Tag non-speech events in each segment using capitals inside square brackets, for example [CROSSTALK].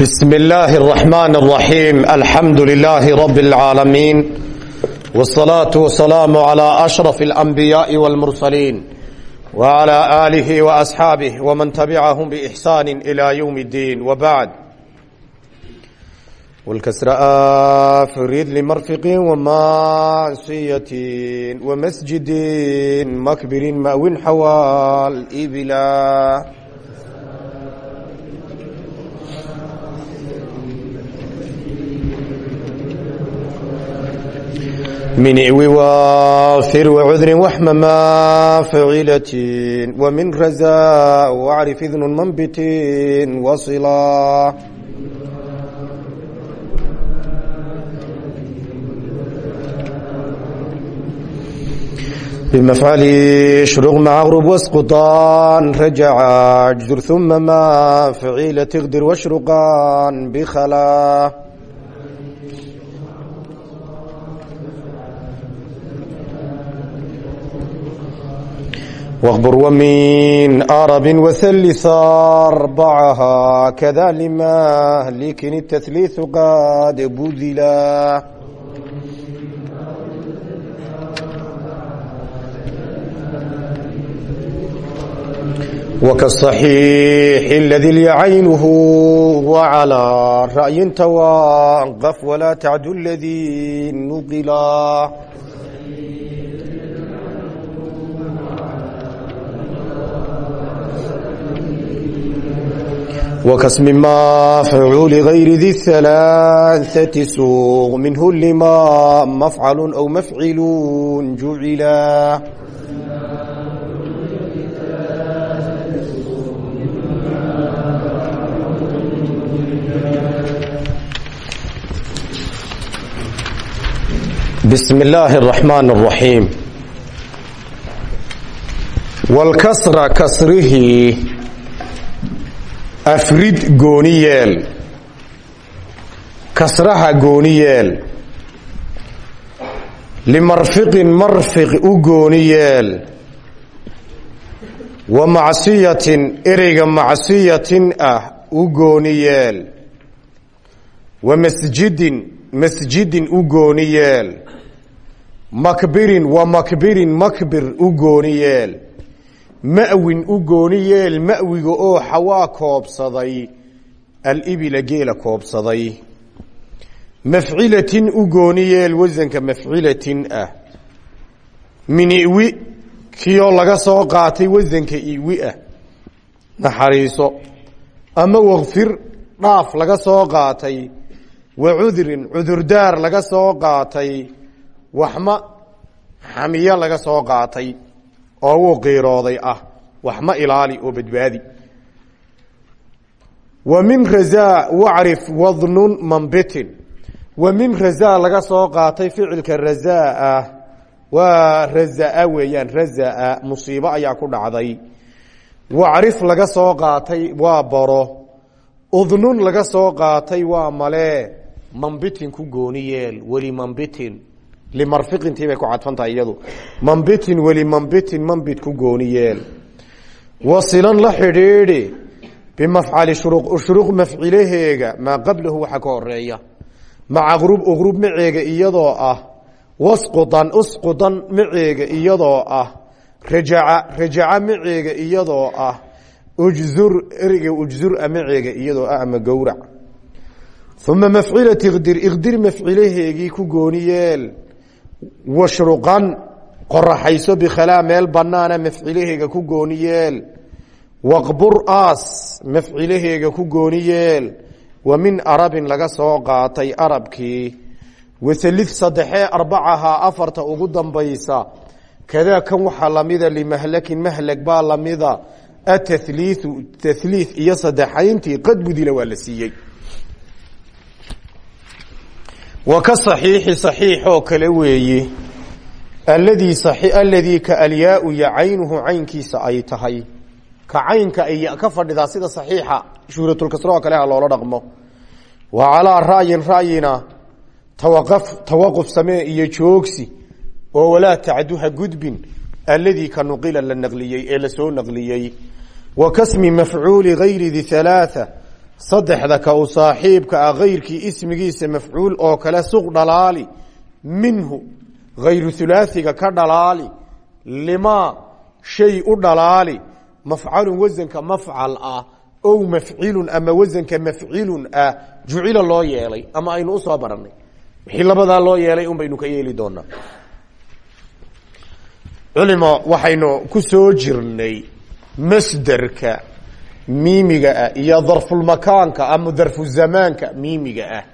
بسم الله الرحمن الرحيم الحمد لله رب العالمين والصلاة والسلام على أشرف الأنبياء والمرسلين وعلى آله وأصحابه ومن تبعهم بإحسان إلى يوم الدين وبعد والكسر آفريد لمرفق ومعصية ومسجد مكبر مأو حوال إبلا من ووافر وعذر وحمما فعلة ومن رزاء واعرف إذن منبت وصلا بمفعل شرق مع غرب واسقطان رجع اجدر ثم ما فعيل تغدر واشرقان بخلا واخبر ومن أرب وثلث أربعها كذا لمهلك التثليث قد بذلا وكالصحيح الذي ليعينه وعلى رأي توقف ولا تعد الذي نقلا وكسم مفعول غير ذي الثلاثة سوغ منه لما مفعل أو مفعل جعلا بسم الله الرحمن الرحيم والكسر كسره afrid gooni yeel. Kasraha gooni yeel. Limarfiqin marfiq u gooni yeel. Wa macsiyatin ereyga macsiyatin ah u gooni yeel. Wa masjidin masjidin u gooni makbirin wa makbirin yeel ma'win u gooni yeel ma'wiga oo xawaa koobsaday alibila geela koobsaday. Mafcilatin u gooni yeel wasanka mafcilatin ah. Min iwi kioo laga soo qaatay wasanka iwi ah. Naxariiso ama wakfir dhaaf laga soo qaatay. Wa cudrin cudurdaar laga soo qaatay. Waxma xamiyo laga soo qaatay oo wuu qiirooday ah wax ma ilaali oo badbaadi. Wa min razaa wacrif wadnun mambitin wa min razaa laga soo qaatay ficilka razaa ah waa razaa weeyaan razaa musiibo ayaa ku dhacday. Wacrif laga soo qaatay waa baro udnun laga soo qaatay waa malee mambitin ku gooni yeel weli limarfiqintii bay ku cadfantahay iyadu. Mambitin weli mambitin mambit ku gooni yeel. Wasilan la xidhiidhi bimafcali shuruq shuruq mafcilaheega maa qablahu waxa ka horreeya maca qrub uqrub maceega iyadoo ah. Wasqudan usqudan maceega iyadoo ah. Rajaca rajaca maceega iyadoo ah. Ujzur ereyga ujzura maceega iyadoo ah ama gowrac. Uma mafcilati iqdir iqdir mafcilaheegii ku gooni yeel washruqan qoraxayso bikhalaa meel banaana mafcilaheega ku gooni yeel. Waqbur aas mafcilaheega ku gooni yeel. Wa min arabin laga soo qaatay arabkii. Wahalid saddexee arbacahaa afarta ugu dambaysa. Kadaa kan waxaa lamida limahlakin mahlag baa lamida atahliiu tahliid iyo saddexayntii qad budila waa la siiyey wa ka saxiixi saxiixoo kale weeye alladii alladii ka alyaau ya caynuhu caynkiisa ay tahay. Ka caynka ay ka fadhidaa sida saxiixa shuhratulkasro oo kale ha loola dhaqmo. Wa calaa ra'yin ra'yina tawaqaf tawaquf samee iyo joogsi oo walaa tacduha gudbin alladii ka nuqila la naqliyey naqliyey. Kasmi mafcuuli gayri di halaaa saddexda ka u saaxiibka ah kayrkii ismigiisa mafcuul oo kale suq dhalaali minhu hayru hulaasiga ka dhalaali limaa shay u dhalaali mafcalun wasanka mafcal ah ow mafcilun ama wasanka mafcilun ah jucila loo yeelay ama aynu u soo baranay wixii labadaa loo yeelay un baynu ka yeeli doonaa culimo waxaynu ku soo jirnay masderka miimiga ah iyo darfulmakaanka ama darfuzamaanka miimiga ah.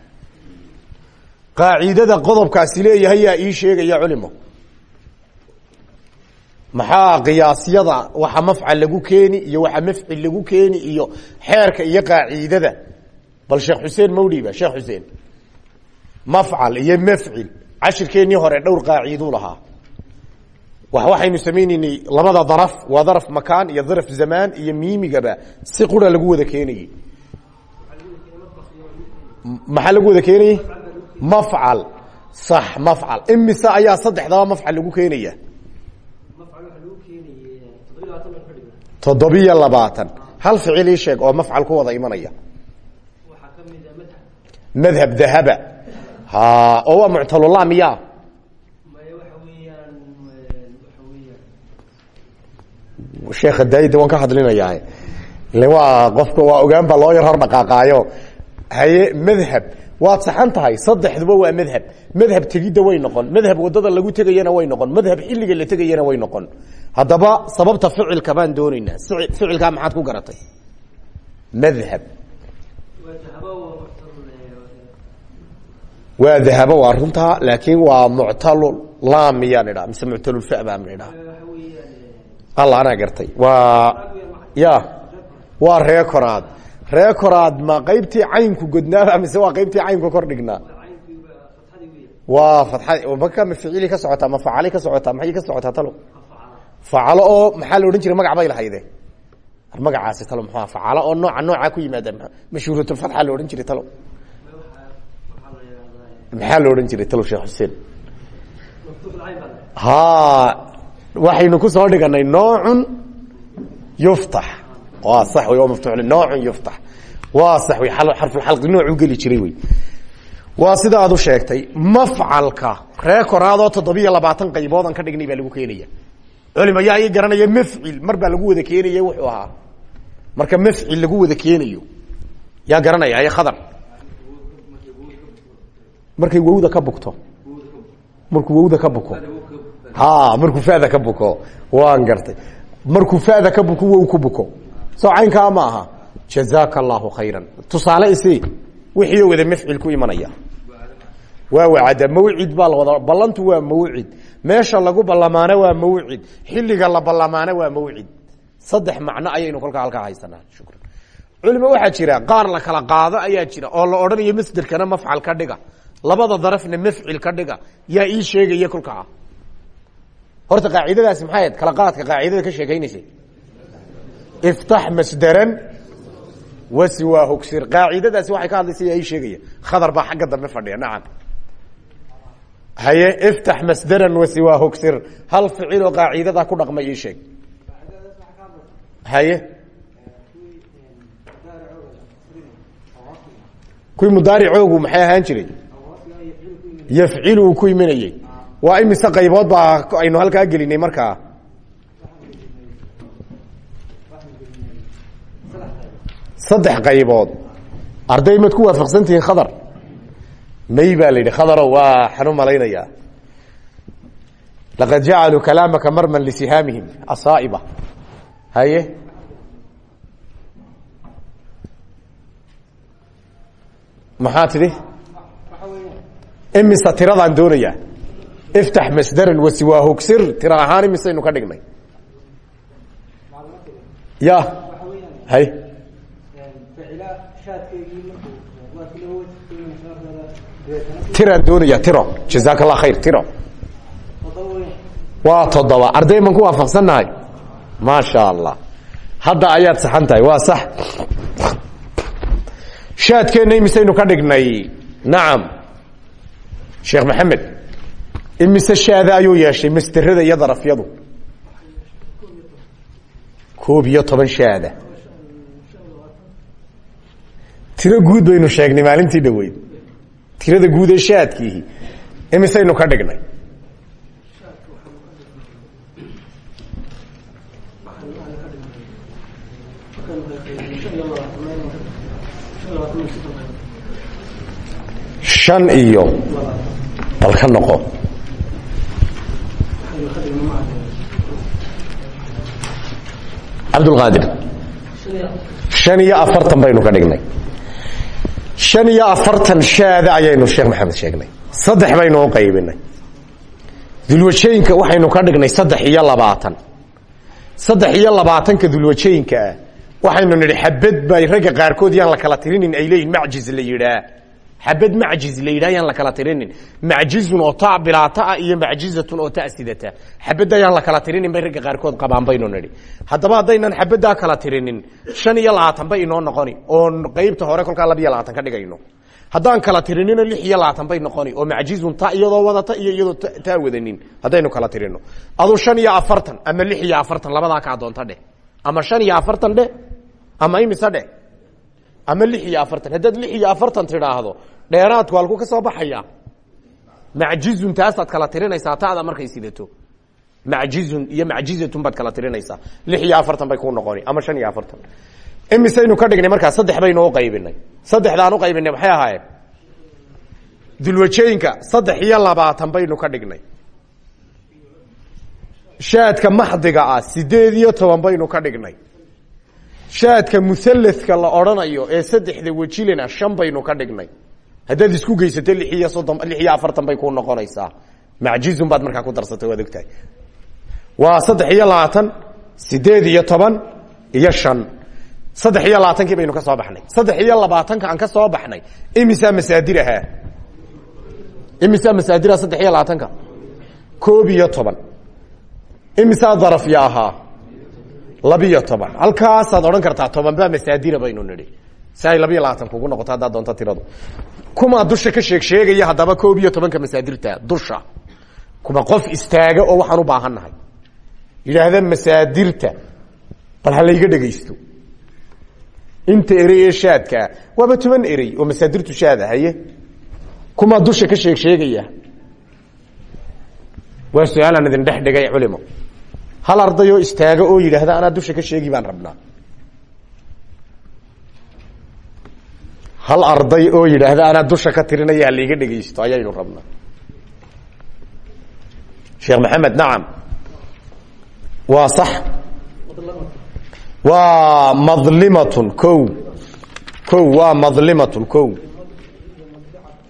Qaacidada qodobkaasi leeyahay yaa ii sheegaya culimo. Maxaa qiyaasyada waxa mafcal lagu keeni iyo waxa mafcil lagu keeni iyo xeerka iyo qaacidada? Bal sheekh xuseen mawdhiba sheekh xuseen. Mafcal iyo mafcil cashirkeennii hore dhowr qaaciduu lahaa waxaynu samayneynay labada daraf. Waa daraf makaan iyo daraf zamaan iyo miimigaba si qura lagu wada keenayey maxaa lagu wada keenayey mafcal. Sax mafcal. Imise ayaa saddexdaba mafcal lagu keenaya. Toddobiyo labaatan. Hal ficil ii sheeg oo mafcal ku wada imanaya. Madhab. Dahaba. Ha oo waa muctalula miya sheekha daayida waan ka hadlinayaa waa qofka waa ogaan baa loo yar hor dhaqaaqaayo. Haye madhab. Waad saxan tahay saddexduba waa madhab. Madhab tegidda way noqon. Madhab waddada lagu tegayana way noqon. Madhab xilliga la tegayana way noqon. Haddaba sababta ficilka baan doonaynaa ficilkaa maxaad ku garatay? Madhab. Waa dahabo waa runtaa laakiin waa muctalu lam miyaan idhaa mise muctalulfa baan idhaa alla anaa gartay. Waa ya waa ree koraad. Ree koraad ma qaybtii caynku godnaaba mise waa qaybtii caynku kor dhignaa? Waa fadxad maka ma ficili ka socotaa ma facali ka socotaa maxay ka socotaa talo facalo oo maxaa la jiray magac bay lahayde? Magacaasi talo muxua facalo oo nooca noocaa ku yimaada mashhuuratulfatxa la odhan jiray talo maxaa la jiray talo sheekh xuseen? Ha waxaynu ku soo dhiganay noocun yuftax. Waa sax wey waa noocun yuftax. Waa sax wey xarfulxalqi noocuu geli jiray wey. Waa sida aad u sheegtay mafcalka ree koraadoo toddobiyo labaatan qayboodan ka dhignay baa lagu keenaya. Culim ayaa ii mafcil mar lagu wada keenaya wuxuu ahaa. Marka mafcil lagu wada keenayo yaa garanaya ay khadar markay wowda ka bugto. Markuu wowda ka buko markuu fada ka buko waan gartay. Markuu fada ka buko wow ku buko. Soo ma aha? Jazaaka allahu tusaale isi wixii wada mafcil ku imanaya. Waa wacada mawcid baa la wada ballantu waa mawcid. Meesha lagu ballamaano waa mawcid. Xilliga la ballamaano waa mawcid. Saddex macno ayaynu kolkaa halkaa haysanaa. Shukran. Culimo waxaa jira qaar la kala qaado ayaa jira oo la odhanayo masderkana mafcal ka dhiga. Labada darafna mafcil ka dhiga. Yaa ii sheegaya kolkaa horta qaacidadaasi maxay ahayd? Kala qaadka qaacidada ka sheekaynaysay iftax masdaran wasiwaa hugsir qaacidadaasi waxay ka hadlaysa ii sheegaya. Khadar baa xagga dambe fadhiya nacam. Haye iftax masdaran wasiwaa hugsir hal ficiloo qaacidadaa ku dhaqma ii sheeg. Haye? Kuwii mudaaricoogu maxay ahaan jiray? Yafcilu ku imanayey waa imise qaybood baa aynu halkaa gelinay markaa saddex qaybood. Arday maad ku waafaqsan tihiin khadar? May baa la yidhi khadaro waa xanu malaynayaa laqad jacaluu kalaamaka marman lisihaamihim asaa'iba. Haye? Maxaa tidhi? Imise tiradaan doonayaa iftax masdaran wasiwaa hogsir tira ahaan imisaynu ka dhignay ya hay tiraan doonaya tiro jazaaka allah khayr tiro waa toddoba arday man ku waafaqsannahay maasha allah hadda ayaad saxan tahay waa sax shaadkeenna imisaynu ka dhignay nacam sheekh maxamed imise shaada ayuu yeeshay masderada iyo darafyadu? Koob iyo toban shaada. Tiro guud baynu sheegnay maalintii dhaweyd tirada guud ee shaadkiihi. Imisaynu ka dhignay. Shan iyo bal ka noqo cabdulqaadir shan iyo afartan baynu ka dhignay. Shan iyo afartan shaada ayaynu sheekh maxamed sheegnay. Saddex baynu u qaybinay. Dulwajooyinka waxaynu ka dhignay saddex iyo labaatan. Saddex iyo labaatanka dulwajooyinka ah waxaynu nidhi xabad bay ragga qaarkood yaan la kala tirinin ay leeyihiin macjiz la yidhaa xabad macjiz la yidhaha yaan la kala tirinin. Macjizun oo ta bilaata ah iyo macjizatun oo ta sidata. Xabadda yaan la kala tirinin bay ragga qaarkood qabaan baynu nidhi. Haddaba haddaynan xabaddaa kala tirinin shan iyo labaatan bay inoo noqoni oon qeybta hore kolkaa laba iyo labaatan ka dhigayno. Haddaan kala tirinino lix iyo labaatan bay noqoni oo macjizun ta iyadoo wadata iyo iyadoo taa wadanin. Haddaynu kala tirino. Aduu shan iyo afartan ama lix iyo afartan labadaa kaa doonta dheh. Ama shan iyo afartan dheh ama imise dheh? Ama lix iyo afartan. Haddaad lix iyo afartan tidhaahdo dheeraadku halku ka soo baxaya. Macjizun taasaad kala tirinaysaa taada markay sidato. Macjizun iyo macjizatun baad kala tirinaysaa. Lix iyo afartan bay kuu noqoni ama shan iyo afartan. Imisaynu ka dhignay markaa saddex baynu uqaybinay saddexdaan uqaybinay maxay ahaayeen dulwajooyinka saddex iyo labaatan baynu ka dhignay. Shaadka maxdiga ah sideed iyo ka dhignay. Shaadka muhalladka la odhanayo ee saddexda wejilena shan baynu ka dhignay haddaad isku geysato lix iyo soddon lix iyo afartan bay kuu noqonaysaa. Macjizun baad markaa ku darsatay waad ogtahay. Waa saddex iyo labaatan sideed iyo toban iyo shan. Saddex iyo labaatankii baynu ka soo baxnay. Saddex iyo labaatanka aan ka soo baxnay. Imisaa masaadir ahaa imisaa masaadira saddex iyo labaatanka? Koob iyo toban. Imisaa darafya ahaa? Labiyo toban. Halkaasaad odhan kartaa toban baa masaadira baynu nidhi si ay labaatan kugu noqoto haddaad doonto tiradu. Kumaa dusha ka sheeg sheegaya haddaba koob iyo masaadirta dusha. Kuma qof istaaga oo waxaan u baahannahay yidhaahda masaadirta bal ha layga dhegaysto inta erey ee shaadkaa waaba toban oo masaadirtu shaada haye dusha ka sheeg sheegaya. Waa su'aalaan idin dhex dhigay culimo hal ardayoo istaaga oo yidhaahda anaa dusha ka sheegi baan rabnaa hal arday oo yidhaahda anaa dusha ka tirinaya halaiga dhegaysto ayaynu rabnaa. Sheekh maxamed nacam. Waa sax. Waa madlimatun ko ko waa madlimatun ko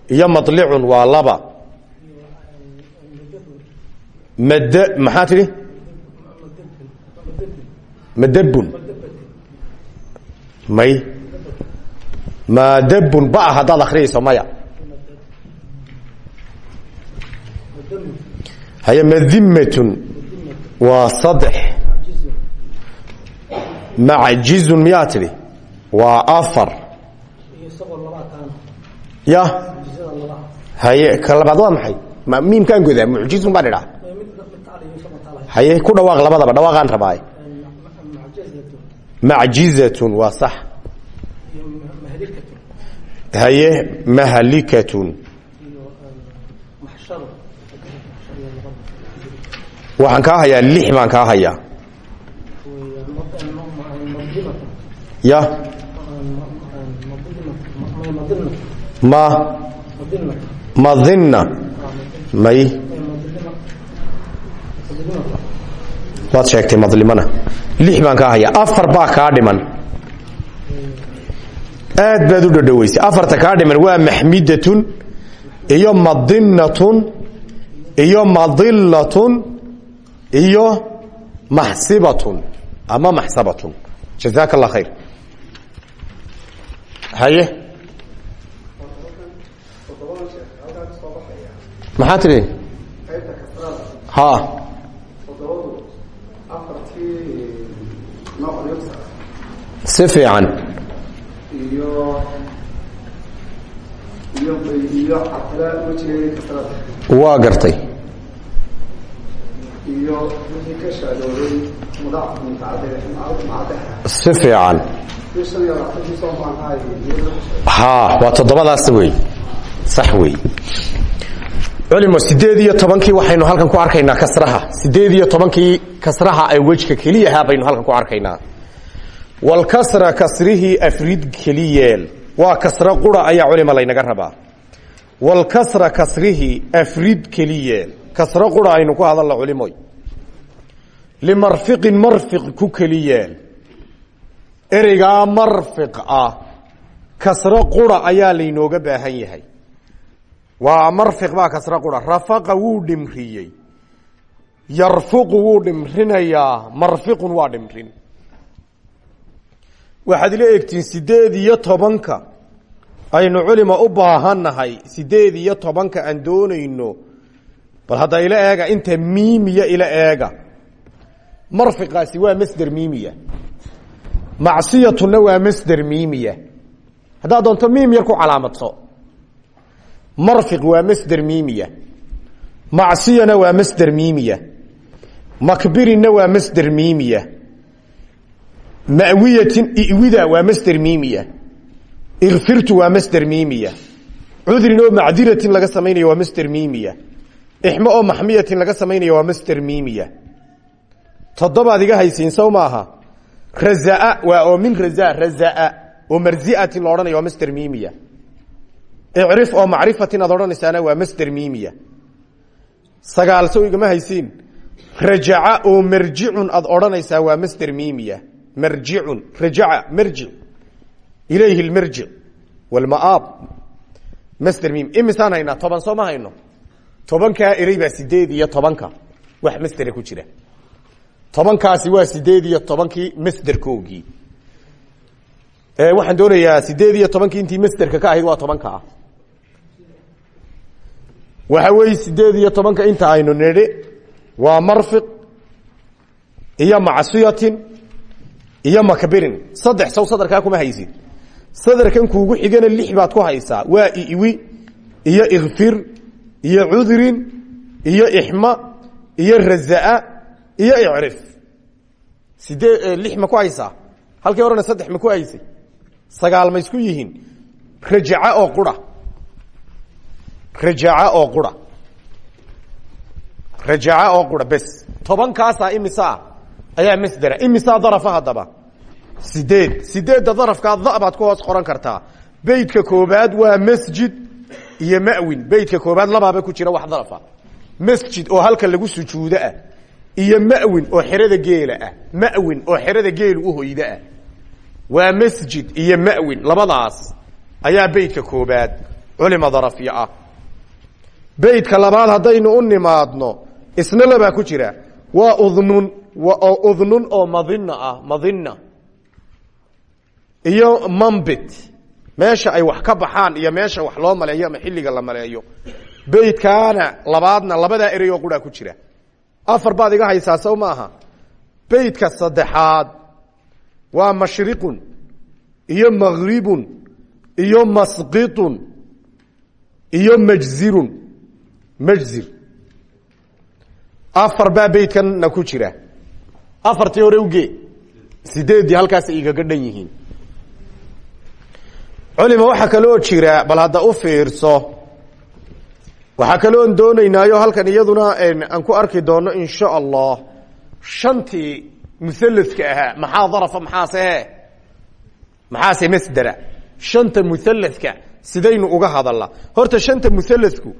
iyo madlicun waa laba. Mad maxaa madabun may madabun ba haddaad akriyayso maya. Haye madimatun waa saddex macjizun miyaa tidhi waa afar. Ya. Haye ka labaad waa maxay? Ma miimkaan godaa mucjizun baan idhaa haye ku dhawaaq labadaba dhawaaqaan rabaaye macjizatun waa sax haye mahlikatun waxaan kaa hayaa lix baan kaa hayaa ya ma madina may waad sheegtay madlimana lix baan kaa hayaa afar baa kaa dhiman aad baad u dhadhaweysay afarta kaa dhiman waa maxmidatun iyo madinatun iyo madilatun iyo maxsibatun ama maxsabatun. Jazaaka allah haye? Maxaa ha. Si fiican waa gartay. Si fiican. Ha waa toddobadaas wey sax wey culimo sideed iyo tobankii waxaynu halkan ku arkaynaa kasraha. Sideed iyo tobankii kasraha ay wejka keliyaha baynu halkan ku arkaynaa walkasra kasrihii afrid keliyeel waa kasro qura ayaa culima laynaga rabaa. Walkasra kasrihii afrid keliyeel kasro qura aynu ku hadalla culimoy. Limarfiqin marfiq ku keliyeel ereygaa marfiq ah kasro qura ayaa laynooga baahan yahay. Waa marfiq baa kasro qura rafaqa wuu dhimriyey. Yarfuqu wuu dhimrinayaa. Marfiqun waa dhimrin waxaad ila egtiin sideed iyo tobanka. Aynu culima u baahannahay sideed iyo tobanka aan doonayno. Bal hadda ila eega inta miimiya ila eega. Marfiqaasi waa masder miimiya. Macsiyatuna waa masder miimiya. Haddaad doonto miim ku calaamadso marfiq waa masder miimiya. Macsiyana waa masder miimiya. Makbirinna waa masder miimiya mawiyatin iwida waa masder miimiya irfirtu waa masder miimiya cudrin oo macdiratin laga samaynayo waa masder miimiya ixmo oo maxmiyatin laga samaynayo waa masder miimiya toddobaad iga haysiin sow maaha razaa waa oo min raza razaa oo marziatin la odhanaya waa masder miimiya icrif oo macrifatin aad odhanaysaana waa marjicun rajaca marjic ilayhi lmarjic walmaaab masder miim imisaan haynaa toban soo ma hayno tobankaa erey baa sideed iyo tobanka wax masdera ku jira tobankaasi waa sideed iyo tobankii masderkoogii waxaan doonayaa sideed iyo tobankii intii masderka ka ahayd waa tobanka ah waxa weeye sideed iyo tobanka inta aynu nidhi waa marfiq iyo macsiyatin iyo makbirin. Saddex saw sadarkaa kuma haysid. Sadarkan kuugu xigana lix baad ku haysaa. Waa iwi iyo ikfir iyo cudrin iyo ixma iyo razaa iyo icrif. Sidee lix ma ku haysaa? Halkii horena saddex ma ku haysay? Sagaal ma isku yihiin. Rajaca oo qura. Rajaca oo qura. Rajaca oo qura bes. Tobankaasaa imisaa ayaa masdera imisaa darafa haddaba. Sideed. Sideedda darafkaa da ku hoos qoran kartaa. Beytka koobaad waa masjid iyo mawin. Beytka koobaad labaaba ku jira wax darafa. Masjid oo halka lagu sujuudo ah iyo mawin oo xerada geela ah. Mawin oo xerada geelu u hoyda ah. Waa masjid iyo mawin. Labadaas ayaa beytka koobaad culima darafyo ah. Beytka labaad haddaynu u nimaadno isna labaa ku jira waa udnun oo udnun oo madina ah madina iyo mambit. Meesha ay wax ka baxaan iyo meesha wax loo maleeyo ama xilliga la maleeyo. Beytkaana labaadna labadaa erey oo quraa ku jira. Afar baad iga haysaa sow maaha beytka saddexaad waa mashriqun iyo magribun iyo masqitun iyo majzirun. Majzir afar baa beytkana ku jira. Afartii hore uge sideeddii halkaasay igaga dhan yihiin. Culima waxaa kaloo jira bal hadda u fiirso. Waxaa kaloon doonaynaayo halkan iyaduna aan ku arki doono in sha allah shantii muhaladka ahaa maxaa darafa maxaase maxaase masdera shanta muhaladka sidaynu uga hadalnaa horta shanta muhaladku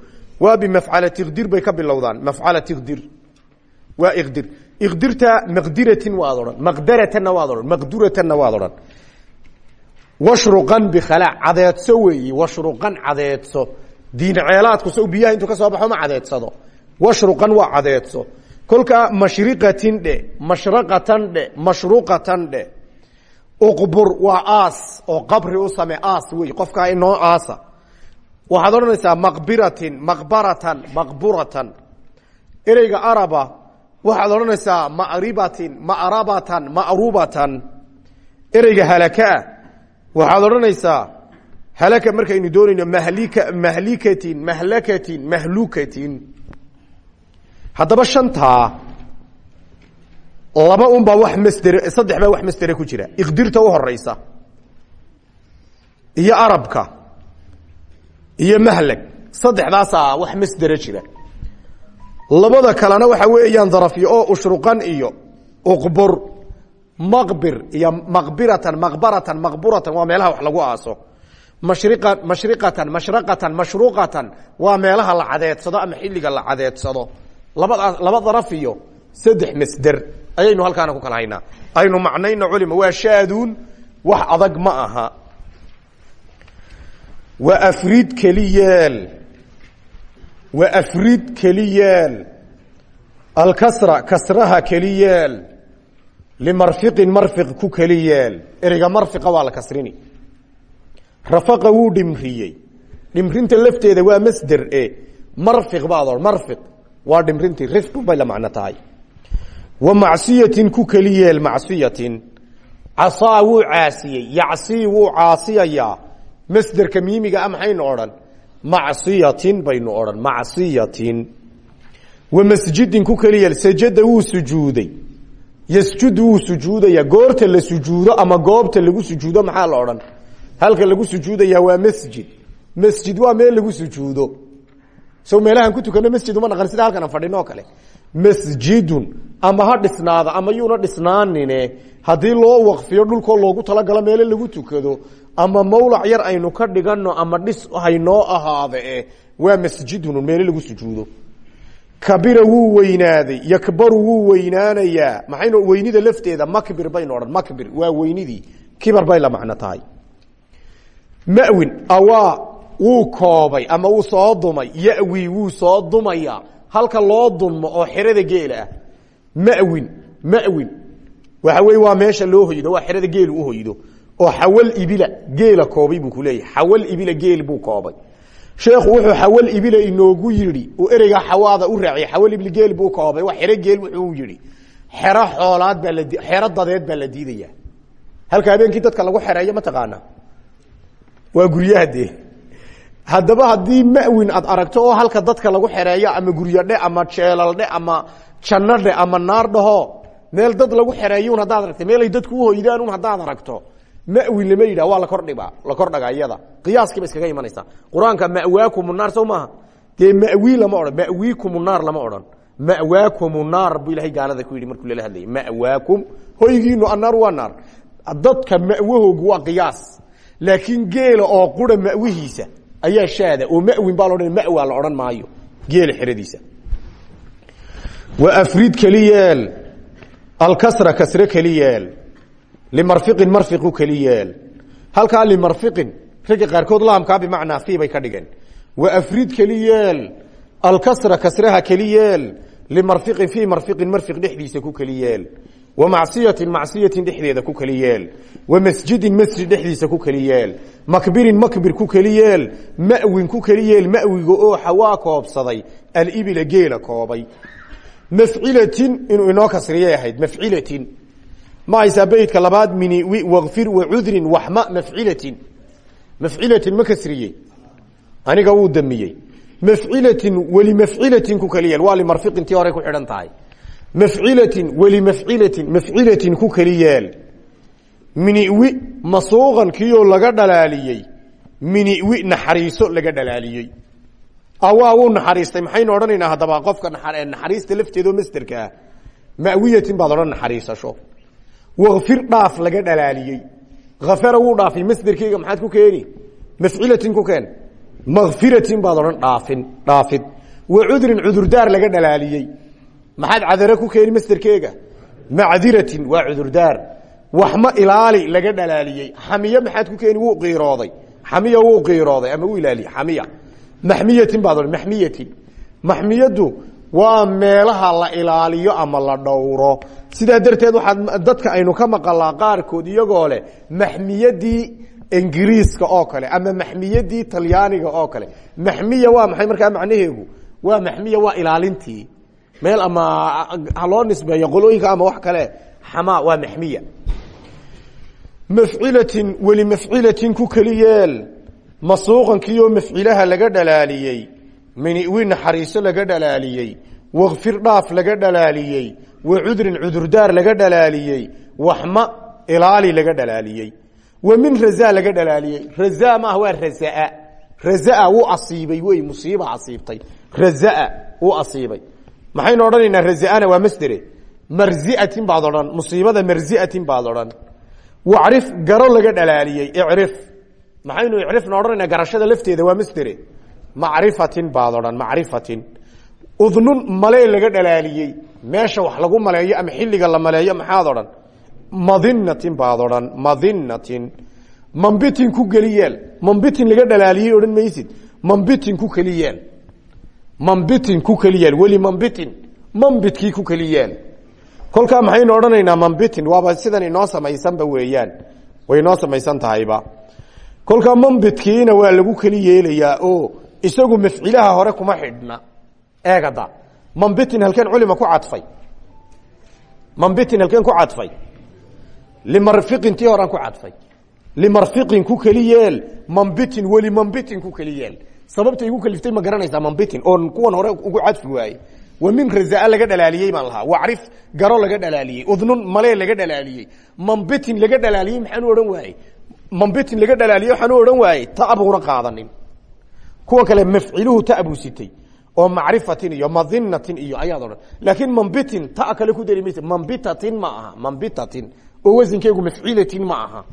waa bimafcala tiqdir bay ka bilowdaan mafcala tiqdir waa iqdir. Iqdirta maqdiratin waad odhan maqdaratanna waad odhan maqduratanna waad odhan washruqan bikhalaac cadeedso weeyi. Washruqan cadeedso. Diin ceelaadku sow biyaha intuu ka soo baxo ma cadeedsado. Washruqan waa cadeedso. Kolkaa mashriqatin dhe mashraqatan dhe mashruqatan dhe. Uqbur waa aas oo qabri u same aas wey qofkaa inoo aasa. Waxaad odhanaysaa maqbiratin maqbaratan maqburatan. Ereyga araba waxaad odhanaysaa maribatin marabatan marubatan ereyga halakaah waxaad odhanaysaa halaka markaynu doonayno mahlika mahlikatin mahlakatin mahlukatin. Haddaba shantaa laba unbaa wax masdere saddex baa wax masdere ku jira. Iqdirta u horeysa iyo arabka. Iyo mahlag saddexdaasaa wax masdera jira labada kalena waxa weeyaan darafyo oo ushruqan iyo uqbur maqbir iyo maqbiratan maqbaratan maqburatan waa meelaha wax lagu aaso. Mashria mashriqatan mashraqatan mashruqatan waa meelaha la cadeedsado ama xilliga la cadeedsado. Labadaas laba daraf iyo saddex masder. Ayaynu halkaana ku kala haynaa aynu macnayna culima waa shaaduun wax adag ma aha. Wa afrid keliyeel wa afrid keliyeel alkasra kasraha keliyeel limarfiqin marfiq ku keliyeel ereyga marfiqa waa la kasrini. Rafaqa wuu dhimriyey. Dhimrinta lafteeda waa masder e. Marfiq baad o marfiq. Waa dhimrintii rifqi bay la macno tahay. Wa macsiyatin ku keliyeel macsiyatin. Casaa wuu caasiyey yacsii wuu caasiyayaa. Masderka miimiga a maxaynu odhan macsiyatin baynu odhan macsiyatin. Wa masjidin ku keliyeel sajada wuu sujuuday. Yasjud wuu goorta la sujuudo ama goobta lagu sujuudo maxaa la odhan? Halka lagu sujuudaya waa masjid. Masjid waa meel lagu sujuudo. So meelahaan ku tukano masjid uma naqan sida halkan fadhino o kale. Masjidun ama ha dhisnaada ama yuuna dhisnaanine haddii loo waqfiyo dhulkoo loogu talagalo meelo lagu tukado ama mawlac yar aynu ka dhigano ama dhis haynoo ahaade waa masjidun meelo lagu sujuudo. Kabira wuu weynaaday yakbaru wuu weynaanayaa. Maxaynu weynida lafteeda makbir baynu odhan makbir waa weynidii. Kibar bay la macno tahay. Mawin awaa wuu koobay ama wuu soo dumay. Yawi wuu soo dumaya halka loo dunmo oo xerada geela ah. Mawin mawin. Waxa wey waa meesha loo hoydo waa xerada geelu uhoydo oo xawal ibila geela koobay buu ku leeyahay. Xawal ibila geel buu koobay. Sheekhu wuxuu xawal ibila inoogu yidhi uu ereyga xawaada u raaciyay. Xawal ibil geel buu koobay. Waa xero geel wuxuu yidhi. Xero xoolaad baa la dadeed baa halka habeenkii dadka lagu xereeyo mataqaana waa guryaha dee. Haddaba haddii aad aragto oo halka dadka lagu xereeyo ama guryadhe ama jeelaldhe ama jannadhe ama naardhaho meel dad lagu xereeyun haddaad aragta meelay dadku uhoydaan haddaad aragto mawin lama yidhah waa la kordhiba la kordhaga iyada. Qiyaaskiiba iskaga imanaysa qur'aanka mawaakum naar sow maaha. Dee mawi lama odhan mawikum naar lama odhan. Mawaakum naar buu ilahay gaalada ku yidhi markuu lala hadlayay. Mawaakum hoygiinu annaar waa naar. Dadka mawahoogu waa qiyaas. Laakiin geela oo qura mawihiisa ayaa shaada oo mawin baa laodhan mawa la odhan maayo. Geela xeradiisa. Wa afrid keliyeel alkasra kasre keliyeel limarfiqin marfiqu keliyeel. Halkaa limarfiqin ragga qaarkood laamkaa fi bay ka dhigeen. Wa afrid keliyeel alkasra kasraha keliyeel limarfiqin fii marfiqin marfiq dhexdiisa ku keliyeel. Wa macsiyatin macsiyatin dhexdeeda ku keliyeel. Wa masjidin masjid dhexdiisa ku keliyeel. Makbirin makbir ku keliyeel. Mawin ku keliyeel mawiga oo xawaa koobsaday alibila geela koobay. Mafcilatin inuu inoo kasriyay ahayd ma haysaa beydka labaad miniwi wakfir wacudrin waxma mafcilatin. Mafcilatin ma kasriyey. Aniga wuu damiyey. Mafcilatin welimafcilatin ku keliyeel waa limarfiqin tii horey ku xidhan tahay. Mafcilatin welimafcilatin mafcilatin ku keliyeel miniwi masuuqan kioo laga dhalaaliyey. Miniwi naxariiso laga dhalaaliyey. Awaa wuu naxariistay. Maxaynu odhanaynaa haddaba qofka naxariista wakfir dhaaf laga dhalaaliyey afara wuu dhaafay masderkeyga maxaad ku keeni mafcilatin ku keen makfiratin baad odhan dhaafin dhaafid wa cudrin cudurdaar laga dhalaaliyey maxaad cadare ku keeni masderkeega macdiratin waa cudurdaar waxma ilaali laga dhalaaliyey xamiye maxaad ku keeni wuu qiirooday xamiya wuu qiirooday ama wuu ilaaliye xamiya maxmiyatin baad odhan maxmiyatin maxmiyaddu waa meelaha la ilaaliyo ama la dhowro. Sidaa darteed waxaa dadka aynu ka maqalaa qaarkood iyagoo leh maxmiyadii ingiriiska oo kale ama maxmiyadii talyaaniga oo kale. Maxmiya waa maxay markaa macnaheegu waa maxmiya waa ilaalintii. Meel ama haloo nisbeeyo qolooyinka ama wax kale xamaa waa maxmiya. Mafcilatin weli mafcilatin ku keliyeel. Masuuqankiioo mafcilaha laga dhalaaliyey miniwi naxariiso laga dhalaaliyey. Wakfir dhaaf laga dhalaaliyey. Wa cudrin cudurdaar laga dhalaaliyey. Waxma ilaali laga dhalaaliyey. Wa min raza laga dhalaaliyey. Raza maaha waa razaa. Razaa wuu asiibay wey musiiba asiibtay. Razaa wuu asiibay. Maxaynu odhanaynaa razaana waa masdere. Marziatin baad odhan musiibada marziatin baad odhan. Wacrif garo laga dhalaaliyey icrif. Maxaynu icrifna odhanaynaa garashada lafteeda waa masdere macrifatin baad odhan macrifatin udnun malee laga dhalaaliyey. Meesha wax lagu maleeyo ama xilliga la maleeyo maxaad odhan madinatin baad odhan madinatin mambitin ku geliyeel. Mambitin laga dhalaaliyey odhan maysid. Mambitin ku keliyeel mambitin ku keliyeel weli mambitin. Mambidkii ku keliyeel kolkaa maxaynu mambitin? Waaba sidan inoo samaysanba weeyaan. Way inoo samaysan tahayba. Kolkaa mambidkiina waa lagu keli yeelayaa oo isagu mafcilaha hore kuma xidhna. Eegada mambitin halkeen culima ku cadfay. Mambitin halkeen ku cadfay. Limarfiqin tii horan ku cadfay. Limarfiqin ku keli yeel mambitin weli mambitin ku keli yeel. Sababta igu kaliftay ma garanaysaa mambitin oon kuwan hore ugu cadfi waaye wa min razaa laga dhalaaliyey baan lahaa. Wacrif garo laga dhalaaliyey. Udnun malee laga dhalaaliyey. Mambitin laga dhalaaliyey maxaanu odhan waaye mambitin laga dhalaaliye waxaanu odhan waaye ta buuna qaadanin kuwa kale mafciluhu ta oo macrifatin iyo madinatin iyo ayaad odhan. Laakiin mambitin ta kale ku dari mambitatin ma aha mambitatin oo wasankeegu mafcilatin ma aha.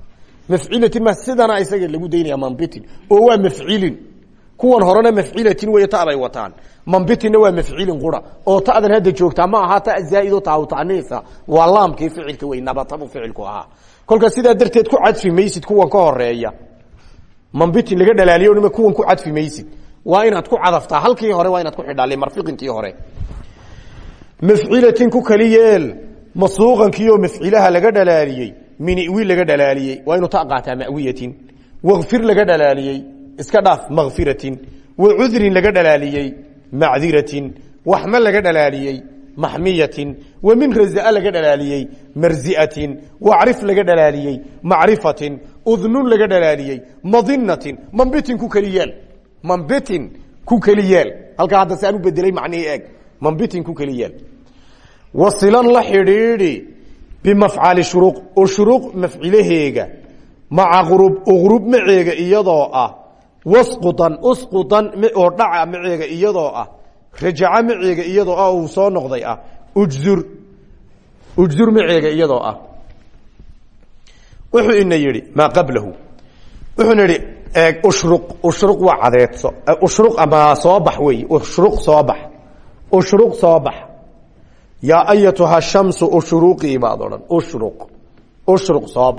Mafcilatin ma sidana isaga lagu daynaya mambitin oo waa mafcilin. Kuwan horena mafcilatin wey tabay wataan. Mambitinna waa mafcilin qura. Oo tadan hadda joogtaa ma aha ta zaaido taawtanisa waa laamkii ficilka wey nabatabu ficilku ahaa. Kolka sidaa darteed ku cadfi kuwan ka horreeya mambitin laga dhalaaliyo nima kuwan ku cadfi waa inaad ku cadaftaa halkii hore waa inaad ku xidhaa limarfiqintii hore. Mafcilatin ku kali yeel masuuqankiioo mafcilaha laga dhalaaliyey miniwi laga dhalaaliyey waa inuu ta mawiyatin. Wakfir laga dhalaaliyey iska dhaaf makfiratin wacudrin laga dhalaaliyey macdiratin. Waxma laga dhalaaliyey maxmiyatin. Wa min razaa laga dhalaaliyey marziatin. Wacrif laga dhalaaliyey macrifatin udnun laga dhalaaliyey madinatin mambitin ku keli yeel mambitin ku keli yeel halkaa hadda si aan u bedelay macnihii eeg. Mambitin ku keli yeel wasilan la xidhiidhi bimafcali shuruuq oo shuruuq mafcilaheega maca qurub uqrub maceega iyadoo ah. Wasqudan usqudan oo dhaca maceega iyadoo ah. Rajaca maceega iyadoo ah uu soo noqday ah. Ujzur ujzur maceega iyadoo ah wuxuu ina yidhi maa qablahu? Wuxuuna yidhi eeg ushruq ushruq waa cadeedso. Ushruq ama soo bax ushruq soo ushruq soo bax. Yaa shamsu ushruqii baad ushruq ushruq soo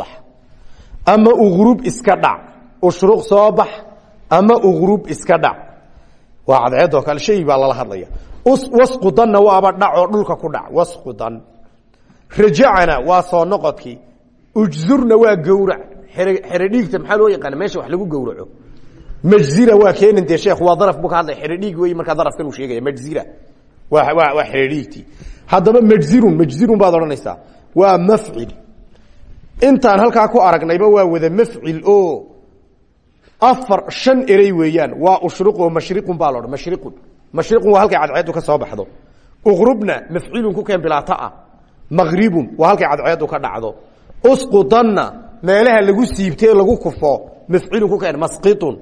ama ugrub iska dhac ushruq soo ama ugrub iska dhac. Waa cadceedoo kale shay baa lala hadlaya wasqudanna waaba dhacoo dhulka ku dhac wasqudan. Rajacana waa soo noqodkii ujzurna waa gowrac. Xere dhiigta maxaa loo yaqaana? Meesha wax lagu gowraco. Majzira waa keenan dee sheekh waa daraf buu ka hadlay. Xere dhiig wey markaa darafkan uu sheegaya. Majzira. Waa waa waa xere dhiigtii haddaba majzirun majzirun baad odhanaysaa. Waa mafcil. Intaan halkaa ku aragnayba waa wada mafcil oo afar shan erey weeyaan. Waa ushruq oo mashriqun baa laodhan mashriqun. Mashriqun waa halkay cadceedu ka soo baxdo. Uqrubna mafcilun ku keen bilaata'a. Maqribun waa halkay cadceedu ka dhacdo usqudanna meelaha lagu siibtee lagu kufo mafcilun ku keen masqitun.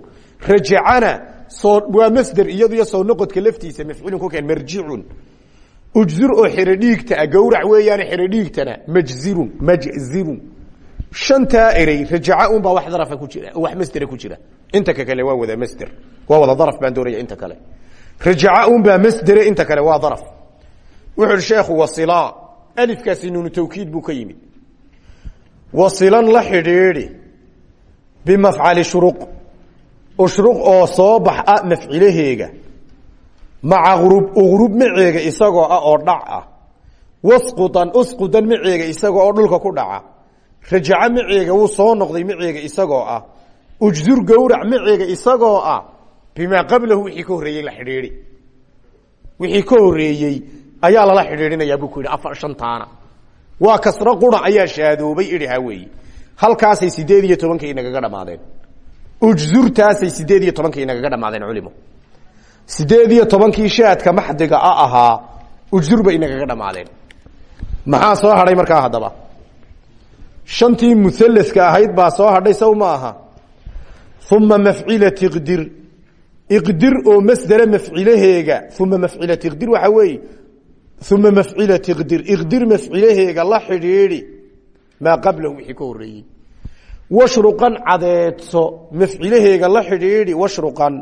Rajacana soo waa masder iyadiyo soo noqodka laftiisa mafcilun ku keen marjicun ujzur oo xero dhiigta ah gowrac weeyaane xero dhiigtana majzirun majzirun. Shantaa erey rajaca unbaa wax darafa ku jira wax masdera ku jira. Inta ka kale waa wada masder. Waa wada daraf baan doonaya inta kale. Rajaca unbaa masdere inta kale waa daraf. Wuxuu ihi sheekhu wasila alifkaasi nuunu tawkiid buu ka yimid wasilan la xidhiidhi bimafcali shuruq ushruq oo soo bax ah mafcilaheega maca urub uqrub maceega isagoo ah oo dhac ah wasqudan usqudan maceega isagoo oo dhulka ku dhaca rajaca maceega wuu soo noqday maceega isagoo ah ujdur gowrac maceega isagoo ah bimaa qablahu wixii ka horreeyey la xidhiidhi. Wixii ka horreeyey ayaa lala xidhiidhinayaa buu ku yidhi afar waa kasro qura ayaa shaadoobay idhiha weeye halkaasay sideed iyo tobankii inagaga dhamaadeen. Ujzurtaasay sideed iyo tobankii inagaga dhamaadeen culimo sideed iyo shaadka maxdiga a ahaa ujdur bay dhamaadeen. Maxaa soo hadhay markaa haddaba? Shantii mualaska ahayd baa soo hadhay saw aha. Uma mafcilat iqdir. Iqdir oo masdera mafcilaheega uma mafcilat iqdir waxaa weeye uma mafcilat iqdir iqdir mafcilaheega la xidhiidhi maa qablahu wixii ka horeeyey washruqan cadeedso mafcilaheega la xidhiidhi washruqan.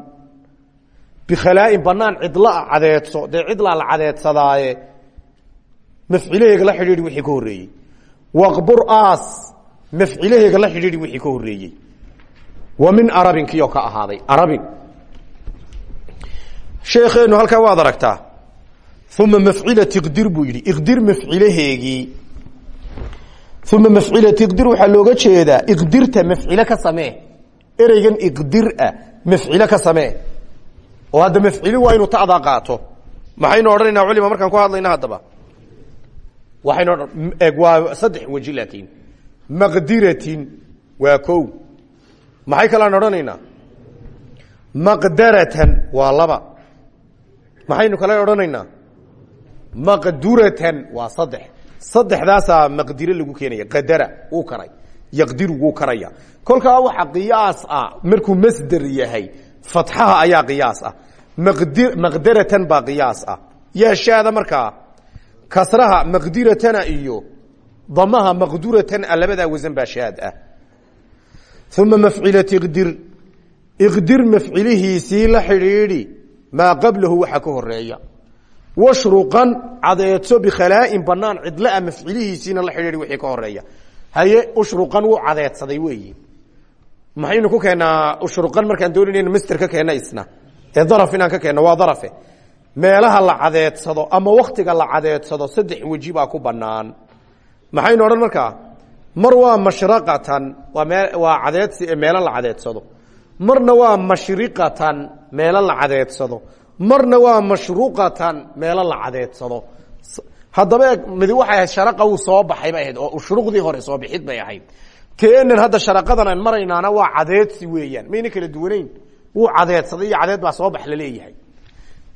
Bikhalaain banaan cidlaa cadeedso dee cidlaa la cadeedsadaaye mafcilaheega la xidhiidhi wixii ka horeeyey waqbur aas mafcilaheega la xidhiidhi wixii ka horeeyey wa min arabinkiioo ka ahaaday arabin. Sheekheenu halkaa waad aragtaa uma mafcilat iqdir buu yidhi iqdir mafcilaheegii uma mafcilat iqdir waxaa looga jeedaa iqdirta mafcilo ka samee ereygan iqdir ah mafcilo ka samee oo hadda mafcili waa inuu ta'daa qaato maxaynu odhanaynaa culima markaan ku hadlayna haddaba waxaynu waa saddex weji laakiin maqdiratin waa ko maxay kalaan odhanaynaa maqdaratan waa laba maxaynu kale odhanaynaa maqduratan waa saddex. Saddexdaasaa maqdire lagu keenaya qadara wuu karay yaqdiru wuu karaya. Kolkaa waxa qiyaas ah markuu masder yahay fatxaha ayaa qiyaas ah. Maqdaratan baa qiyaas ah. Yaa shaada markaa kasraha maqdiratana iyo damaha maqduratan a labadaa wasan baa shaad ah. Uma mafcilat iqdir. Iqdir mafcilihiisii la xidhiidhi maa qablahu waxa ka horreeya washruqan cadeedso bikhalaain banaan cidlaa mafcilihiisiina la xidhiidhi wixii ka horreeya haye ushruqan wuu cadeedsaday weeyi. Maxaynu ku keennaa ushruqan markaan doonayna master ka keenna isna. Ee daraf inaan ka keenno waa darafe. Meelaha la cadeedsado ama waktiga la cadeedsado saddex weji ku banaan maxaynu odhan markaa mar waa mashraqatan waa mee waa cadeedsi meelo la cadeedsado. Marna waa mashriqatan meelo la cadeedsado marna waa mashruqatan meelo la cadeedsado. Haddaba midi waxay ahayd wuu soo baxay bay ahayd oo shuruqdii hore soo bixid bay ahayd. Keenan hadda sharaqadan aan maraynaana waa cadeedsi weeyaan. Mayna kala duwanayn? Wuu cadeedsaday iyo cadeed baa soo bax la leeyahay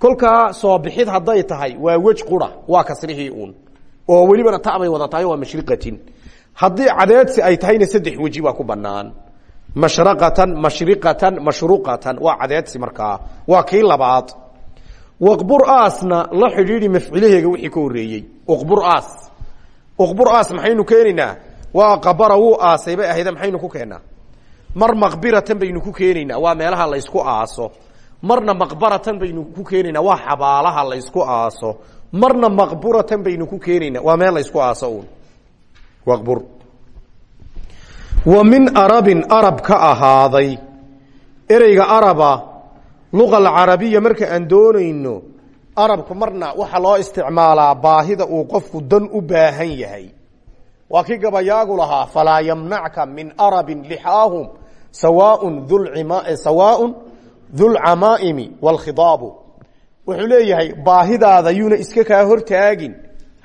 kolkaa soo bixid hadday tahay waa wej qura waa kasrihii uun. Oo welibana wada tahay waa mashriqatin. Haddii cadeedsi ay tahayna saddex weji baa ku banaan mashraqatan mashriqatan mashruqatan waa cadeedsi markaa. Waa kii labaad waqbur aasna la xidhiidhi mafcilaheega wixii ka horeeyey uqbur aas. Uqbur aas maxaynu keenaynaa? Waa qabara wuu aasay bay ahayda maxaynu ku keennaa mar maqbiratan baynu ku keenaynaa? Waa meelaha laysku aaso. Marna maqbaratan baynu ku keenaynaa? Waa xabaalaha laysku aaso. Marna maqburatan baynu ku keenaynaa? Waa meel laysku aaso uun. Waqbur. Wa min arabin arab ka ahaaday. Ereyga araba luqa alcarabiya marka aan doonayno arabku marna waxaa loo isticmaalaa baahida uu qofku dan u baahan yahay. Waa kii gabayaagu lahaa falaa yamnacka min arabin lixaahum sawaaun sawaaun dulcamaa'imi waalkhidaabu wuxuu leeyahay baahidaada yuuna iska kaa hortaagin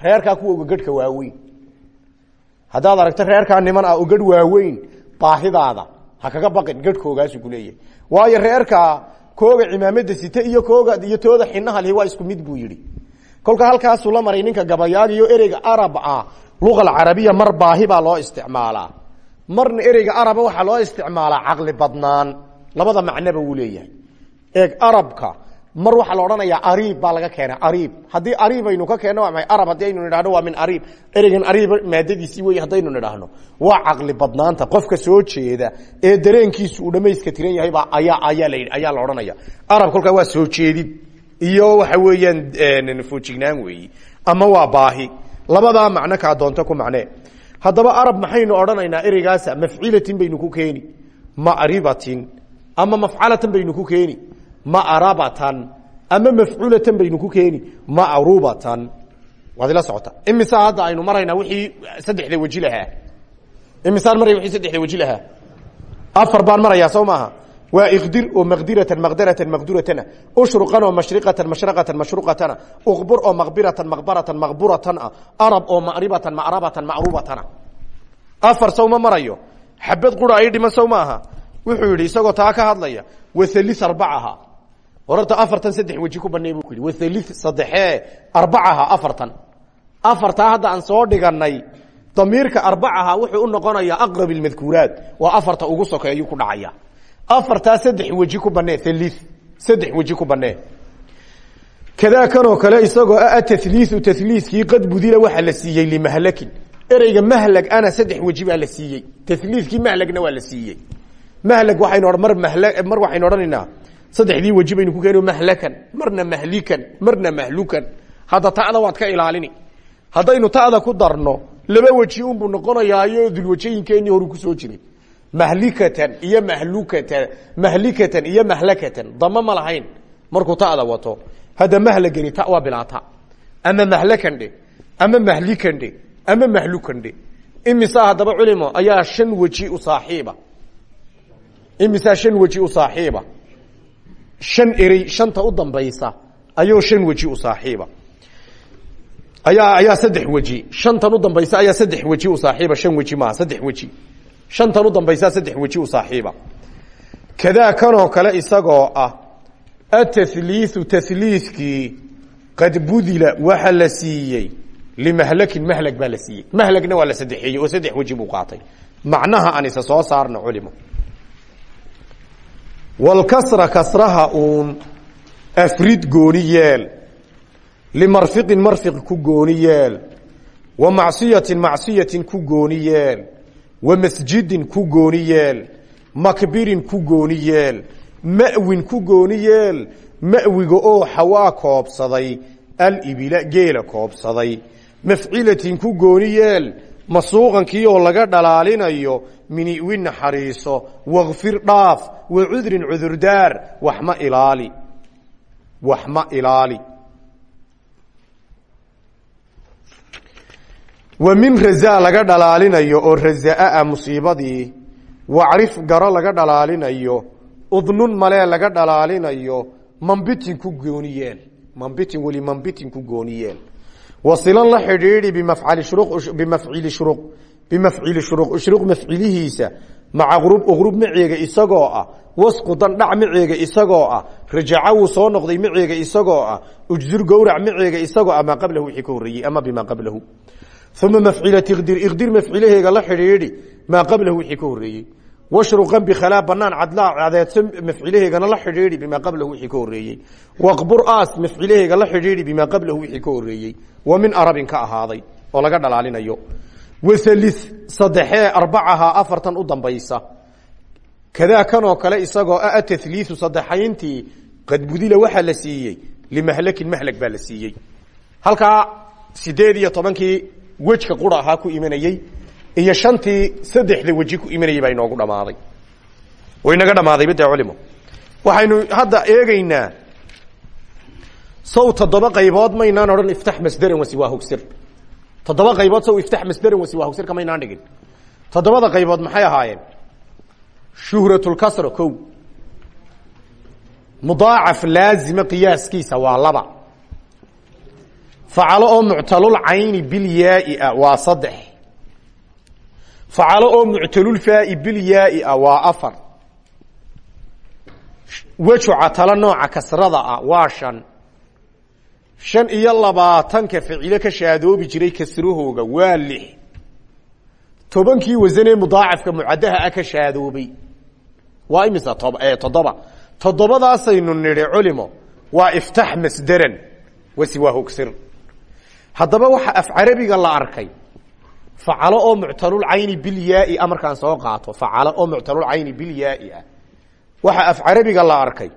reerkaa kuwa ugagadhka waaweyn. Haddaad aragto reerkaa niman ah ugadh waaweyn baahidaada ha kaga baqin gadhkoogaasu ku leeyahay. Waayo reerkaa kooga cimaamada site iyo kooga iyo tooda xinaha lihi waa isku mid buu yidhi. kolka halkaasuu la maray ninka gabayaagiyo ereyga arab ah luqa alcarabiya mar baahi baa loo isticmaalaa marna ereyga araba waxaa loo isticmaalaa caqli badnaan. labada macnoba wuu leeyahay. Eeg arabka mar waxaa la odhanayaa ariib baa laga keena ariib. Haddii ariib aynu ka keenno waa maay arab haddii aynu nidhahno waa min ariib. Ereygan ariib maadadiisii wey haddaynu nidhaahno. Waa caqli badnaanta. Qofka soo jeeda ee dareenkiisu uu dhamayska tiran yahay baa ayaa ayaa la ayaa la odhanaya. Arab kolkaa waa soo jeedid. Iyo waxa weeyaan foojignaan weeyi. Ama waa baahi. Labadaa macno kaa doonto ku macnee haddaba arab maxaynu odhanaynaa ereygaasa mafcilatin baynu ku keeni. Maribatin ama mafcalatan baynu ku keeni. Marabatan ama mafcuulatan baynu ku keeni marubatan waad ila socota. Imisa hadda aynu maraynaa wixii saddexda weji lahaa? Imisaan maraya wii saddexda weji lahaa? Afar baan marayaa soo maaha? Waa iqdir oo maqdiratan maqdaratan maqduratana. Ushruqan oo mashriqatan mashraqatan mashruqatana. Uqbur oo maqbiratan maqbaratan maqburatan ah arab oo maribatan marabatan macrubatana afar sow ma marayo? Xabad qura ay dhiman sow maaha? Wuxuu yidhi isagoo taa ka hadlaya wathali arbacaha horta afartan saddex weji ku banay buu ku yidhi wathali saddexee arbacaha afartan. Afartaa hadda aan soo dhiganay damiirka arbacaha wuxuu u noqonayaa aqrab ilmadkuuraat waa afarta ugu sokeeyuu ku dhacaya. Afartaa saddex weji ku banee ali saddex weji ku banee kadaa kanoo kale isagoo ah ataliiu taliiskii qad budila waxaa la siiyey limahlakin ereyga mahlag ana saddex weji baa la siiyey. Taliiskii mahlagna waa la siiyey. Mahlag waaynu mar mar waxaynu odhanaynaa saddexdii weji baynu ku keeni mahlakan marna mahlikan marna mahlukan. Hadda ta'da waad ka ilaalini. Haddaynu ta'da ku darno laba weji unbuu noqonayaayo dulwajooyinkeenii horu ku soo jiray. Mahlikatan iyo mahlukatan mahlikatan iyo mahlakatan. Dama ma lahayn. Markuu wato hadda mahlagani ta waa bilaata ama mahlakan dhe ama mahlikan dhe ama mahlukan dhe imisaa haddaba culimo ayaa shan weji u saaxiiba. Imisaa shan weji u saaxiiba shan erey shanta u dambaysa ayuu shan weji u saaxiiba. Ayaa saddex weji. Shantan u dambaysa ayaa saddex weji u saaxiiba. Shan weji maaha saddex weji. Shantan u dambaysa saddex weji u saaxiiba. Kadaa kanoo kale isagoo ah ataliiu taliiskii qad budila waxa la siiyey limahlakin mahlag baa la siiyey. Mahlagna waa la saddexeeyey oo saddex weji buu qaatay. Macnaha aan isa soo saarno culimo walkasra kasraha uun afrid gooni yeel. Limarfiqin marfiq ku gooni yeel. Wa macsiyatin macsiyatin ku gooni yeel. Wa masjidin ku gooni yeel. Makbirin ku gooni yeel. Ma'win ku gooni yeel. Ma'wiga oo xawaa koobsaday alibila geela koobsaday. Mafcilatin ku gooni yeel. Masuuqankii oo laga dhalaalinayo miniwi naxariiso wakfir dhaaf wa cudrin cudurdaar waxma ilaali. Waxma ilaali. Wa min razaa laga dhalaalinayo oo razaa musiibadii wacrif garo laga dhalaalinayo udnun malee laga dhalaalinayo mambitin ku gooni yeel mambitin weli mambitin ku gooni yeel wasilan la xidhiidhi bimafcali shuru bimafcili shuru bimafcili shuruq ushruq mafcilihiisa maca uqrub maceega isagoo ah. Wasqudan dhac maceega isagoo ah. Rajaca wuu soo noqday maceega isagoo ah. Ujdur gowrac maceega isagoo ah maa qablahu wixii ka horreeyey ama bimaa qablahu. Uma mafcilati iqdir iqdir mafcilaheega la xidhiidhi maa qablahu wixii ka horreeyey washruqan bikhalaa banaan cadlaa cadeedso mafcilaheegana la xidhiidhi bimaa qablahu wixii ka horreeyey waqbur aas mafcilaheega la xidhiidhi bimaa qablahu wixii ka horreeyey wa min arabin ka ahaaday oo laga dhalaalinayo waali saddexee arbacahaa afartan u dambaysa. Kadaa kanoo kale isagoo ah ataliiu saddexayntii qad budila waxaa la siiyey. Limahlakin mahlag baa la siiyey. Halkaa sideed iyo tobankii wejka qura ahaa ku imanayey iyo shantii saddexda weji ku imanayey baa inoogu dhamaaday waynaga dhamaaday bade culimo waxaynu hadda eegaynaa sow toddoba qaybood maynaan odhan toddoba qaybood sow iftax masderan wasiwaa hogsir kamaynaan dhigin. Toddobada qaybood maxay ahaayeen? Shuhratulkasra kow. Mudaacaf laazima qiyaaskiisa waa laba. Facalo oo muctalul cayni bilyaai ah waa saddex. Facalo oo muctalulfaai bilyaai ah waa afar. Wejuca talo nooca kasrada ah shan shan iyo labaatanka ficilo ka shaadoobi jiray kasrahooga waa lix. Tobankii wasanee mudaacafka mucadaha ah ka shaadoobay. Waa imisa toddoba? Toddobadaasaynu nidhi culimo waa iftax masderan wasi waa hogsir. Haddaba waxa af carabiga la arkay facalo oo muctalulcayni bilyaai ah markaan soo qaato facalo oo muctalulcayni bilyaai ah waxa af carabiga la arkay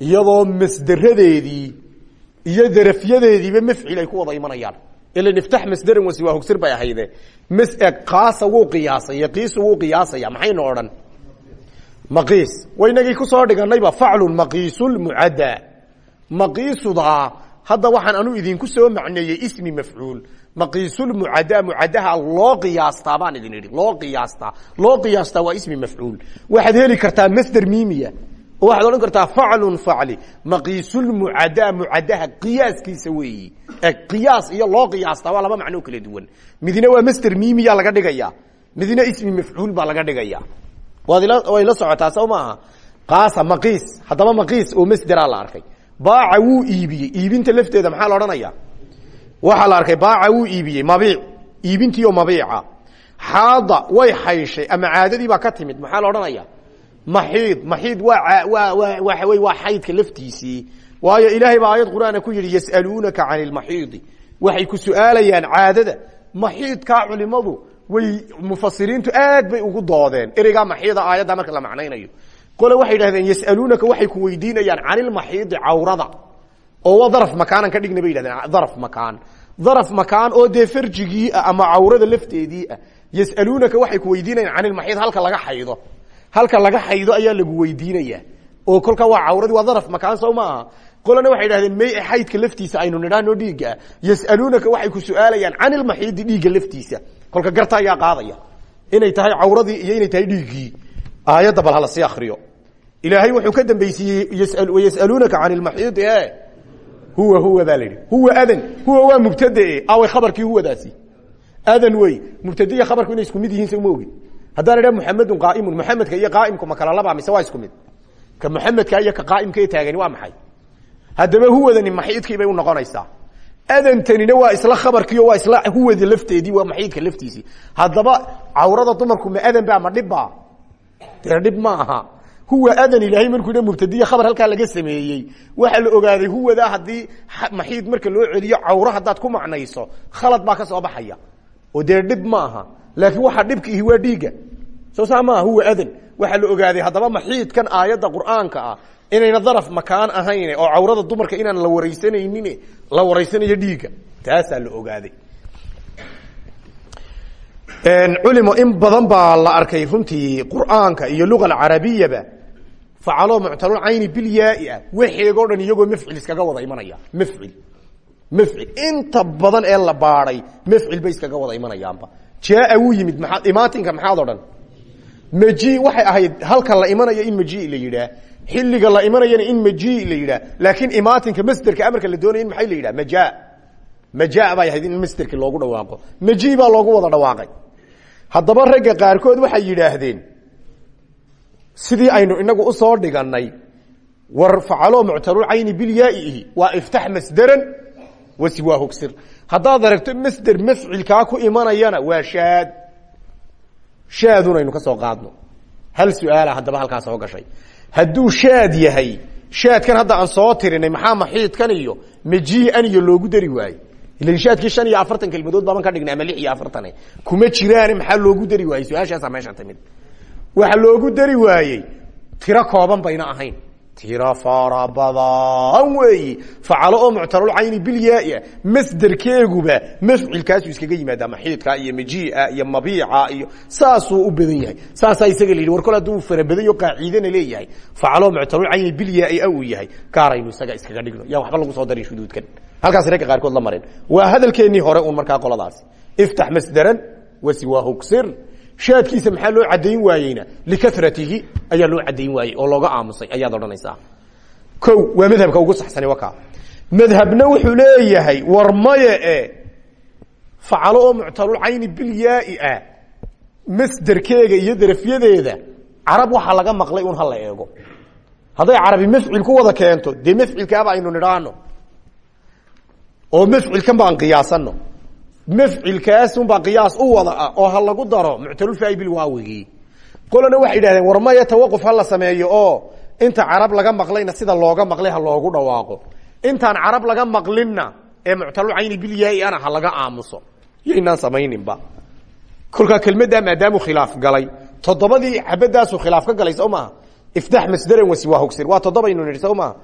iyadoo masderadeedii iyo darafyadeediiba mafcil ay ku wada imanayaan. Ilan iftax masderan wasi waa hogsir bay ahayde mas qaasa wuu qiyaasay qiisu wuu qiyaasaya maxaynu odhan? Maqiis. Waynagii ku soo dhiganayba faclun maqiisulmucadda maqiisudaa hadda waxaan anu idinku soo macneeyey ismi mafcuul. Maqiisulmucadda mucadaha loo qiyaastaa baan idin idhi loo qiyaastaa. Loo qiyaastaa waa ismi mafcuul. Waxaad heli kartaa masder miimiya oo waxaad odhan kartaa faclun facli. Maqiisulmucadda mucadaha qiyaaskiisa weeyi. Qiyaas iyo loo qiyaastaa waa laba macnoo kala duwan. Midna waa masder miimiya laga dhigaya. Midna ismi mafcuul baa laga dhigaya. Waad way la socotaa soo maaha? Qaasa maqiis haddaba maqiis oo masderaa la arkay. Baaca wuu iibiyey. Iibinta lafteeda maxaa la odhanaya? Waxaa la arkay baaca wuu iibiyey. Mabiic. Iibintii oo mabiica. Xaada way xayshay ama caadadii baa ka timid maxaa la odhanaya maxiid maxiid waa waxa wey waa xaydka laftiisii waayo ilaahay baa aayad qur'aana ku yidhi yas'aluunaka cani lmaxiidi waxay ku su'aalayaan caadada. Maxiidkaa culimadu way mufasiriintu aad bay ugu doodeen. Ereygaa maxiida aayadda marka la macnaynayo. Qole waxay yidhahdeen yas'aluunaka waxay ku weydiinayaan cani lmaxiidi cawrada. Oo waa daraf makaanan ka dhigna bay yidhahdeen daraf makaan. Daraf makaan oo dee farjigii ah ama cawrada lafteedii ah. Yas'aluunaka waxay ku weydiinayaan cani lmaxiid halka laga xaydo halka laga xaydo ayaa lagu weydiinaya. Oo kolkaa waa cawradii waa daraf makaan sow qolana waxay idhahdeen may xaydka laftiisa aynu nidhaahno dhiigga. Yas'aluunaka waxay ku su'aalayaan can ilmaxiidi dhiigga laftiisa. Kolka garta ayaa qaadaya. Inay tahay cawradii iyo inay tahay dhiiggii. Aayadda bal hala sii akriyo ilaahay wuxuu ka dambaysiiyey yas'aluunaka can ilmaxiidi e huwa huwa baa huwa adan. Huwa waa mubtade away khabarkii huwadaasi adan wey. Mubtadiya khabarku inay isku mid yihiin soma ogin haddaan idha muxamedun qaaimun muxamedka iyo qaaimku ma kala laba mise waa isku mid? Ka muxamedka iyo ka qaaimka taagani waa maxay? Haddaba huwadani maxiidkii bay unoqonaysaa adantanina waa isla khabarkiio waa isla huwada lafteedii waa maxiidka laftiisii. Haddaba cawrada dumarku ma adan ba ma dhibba dhib ma aha. Huwa adan ilaahay markuu dha mubtadiya khabar halkaa laga sameeyey. Waxaa la ogaaday huwadaa haddii maxiid marka loo celiyo cawro haddaad ku macnayso khalad baa ka soo baxaya. Oo dee dhib ma aha laakiin waxaa dhibka ihi waa dhiigga soo saa huwa adan waxaa la ogaaday haddaba maxiidkan aayadda qur'aanka ah inayna daraf makaan ahayn oo cawrada dumarka inaan la waraysanaynin la waraysanayo dhiigga taasaa la ogaaday. Culimo in badan baa la arkay runtii qur'aanka iyo luga alcarabiyaba facaloo muctalul cayni bilyaai ah. Waxeegoo dhan iyagoo mafcil iskaga wada imanaya. Mafcil. Mafcil. Inta badan ee la baadhay mafcil bay iskaga wada imanayaanba jaaa wuu yimid maxaad imaatinka maxaad odhan? Maji waxay ahayd halka la imanayo in maji la yidhaah xilliga la imanayana in maji la yidhaah laakiin imaatinka masderka amarka la doonaya in maxay la yidhah maja maja bay ahayd in loogu dhawaaqo. Maji baa loogu wada dhawaaqay. Haddaba ragga qaarkood waxay yidhaahdeen sidii aynu inagu u soo dhiganay war facaloo muctalul cayni bilyaaihi waa iftax masderan wasiwaa hogsir haddaad aragto masder mafcilkaa ku imanayana waa shaad. Shaadun aynu ka soo qaadno. Hal su'aala haddaba halkaa soo gashay. Hadduu shaad yahay shaadkan hadda aan soo tirinay maxaa maxiidkan iyo majiian iyo loogu dari waaye ilan shaadkii shan iyo afartan kelmadood baaban ka dhignay ama lix iyo afartane kuma jiraane maxaa loogu dari waayey? Su'aashaasaa meeshan timid waxa loogu dari waayey tiro kooban bayna ahayn tiro fara badan weeyi facalo oo muctalul cayni bilyaai masderkeeguba mafcilkaasu iskaga yimaadaa maxiidka iyo majiia iyo mabiica iyo saasuu u badan yahay. Saasaa isaga la yidhi war kol hadduu farabadayo qaaciidana leeyahay. Facaloo muctalul cayni bilyaai a uu yahay gaaraynu isaga iskaga dhigno. Yaan waxba lagu soo darin shuduudkan. Halkaas ragga qaarkood la mareen waa hadalkeennii hore un markaa qoladaasi iftax masderan wasiwahugsir shaadkiisa maxaa loo cadayn waayeyna? likaratihi ayaa loo cadayn waayey oo looga aamusay ayaad odhanaysaa. O waa madhabka ugu saxsani wakaa madhabna wuxuu leeyahay war maya e facalo oo muctalul cayni bilyaai ah masderkeega iyo darafyadeeda carab waxaa laga maqlay un hala eego. Hadday carabi mafcil ku wada keento dee mafcilkaaba aynu nidhaano oo mafcilkan baan qiyaasano mafcilkaasunbaa qiyaas u wada ah oo ha lagu daro muctalulfaai bilwaawigii qolana waxay yidhahdeen war maya tawaquf ha la sameeyo oo inta carab laga maqlayna sida looga maqlay ha loogu dhawaaqo. Intaan carab laga maqlinna ee muctalul cayni bilyaai ana ha laga aamuso. Yaynaan samayninba. Kolkaa kelmaddaa maadaamu khilaaf galay. Toddobadii xabadaasu khilaaf ka galay soo maaha iftax masdaran wasiwaa hogsir waa toddobaynu nidhi soo maaha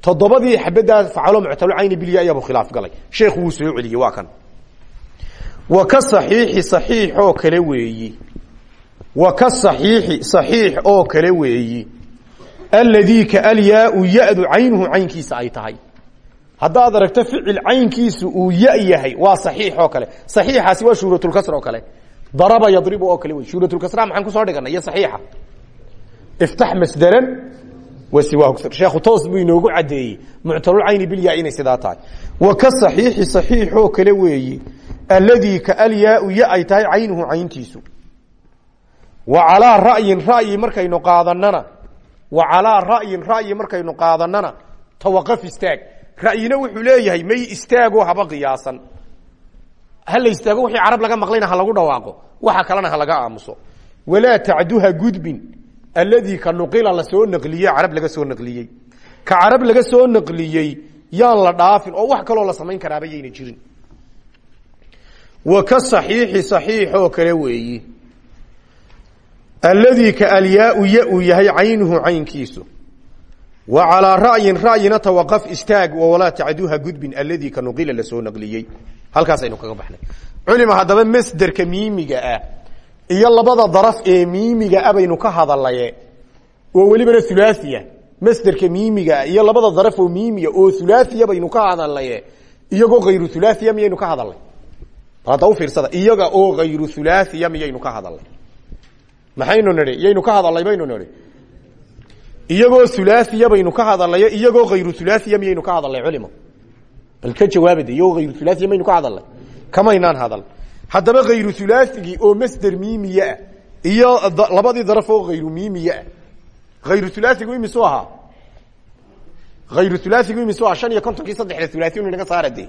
toddobadii xabaddaa facalo muctalul cayni bilyaai abuu khilaaf galay. Sheekhu soo celiyey waa kan wa ka saxiixi saxiix oo kale weeyi. Wa ka saxiixi saxiix oo kale weeyi. Alladii ka alyaau ya-du caynuhu caynkiisa ay tahay. Haddaad aragto ficil caynkiisu uu ya yahay waa saxiix oo kale. Saxiixaasi waa shuuratulkasr oo kale. Daraba yadribu oo kale wey shuuratulkasra maxaan ku soo dhiganay? Iyo saxiixa. Iftax masdaran sheekhu toos buu inoogu caddeeyey. Muctalulcayni bilyaa inay sidaa tahay. Wa ka saxiixi saxiix oo kale weeyi alladii ka alyaau ya ay tahay caynuhu cayntiisu. Wa calaa ra'yin ra'yi markaynu qaadanana wa calaa ra'yin ra'yi markaynu qaadanana tawaqaf istaag. Ra'yina wuxuu leeyahay may istaagoo haba qiyaasan. Ha la istaago wixii carab laga maqlayna ha lagu dhawaaqo. Waxa kalena ha laga aamuso. Walaa tacduha gudbin. Alladii ka nuqila la soo naqliyey carab laga soo naqliyey. Ka carab laga soo naqliyey yaan la dhaafin oo wax kaloo la samayn karaaba yayna jirin wa ka saxiixi kale weeyi. Alladii ka alyaau ya yahay caynuhu caynkiisu. Wa calaa ra'yin ra'yina tawaqaf istaag walaa tacduha gudbin alladii ka nuqila la soo naqliyey. Halkaasaynu kaga baxnay. Culima haddaba masderka miimiga ah iyo labada daraf ee miimiga ah ka hadalaye oo welibana hulaahiya masderka miimiga ah iyo labada daraf oo miimiya oo hulaahiya baynu ka hadalaye iyagoo hayru hulaahiya miyaynu ka hadalnay hadda ufiirsada iyaga oo hayru hulaahiya miyaynu ka hadalnay maxaynu nidhi? Iyaynu ka hadalnay baynu nidhi. Iyagoo hulaahiya baynu ka hadalaye iyagoo hayru hulaahiya miyaynu ka hadalnay culimo. Bal ka jawaabade iyagoo hayru hulaahiya maynu ka hadalnay kamaynaan hadal. Haddaba hayru hulaaigii oo masder miimiye ah iyo labadii daraf oo hayru miimiye ah hayru hulaahigu imisu ahaa? Hayru hulaahigu imisu ahaa shan iyo kontonkii saddexda hulaahi naga saara de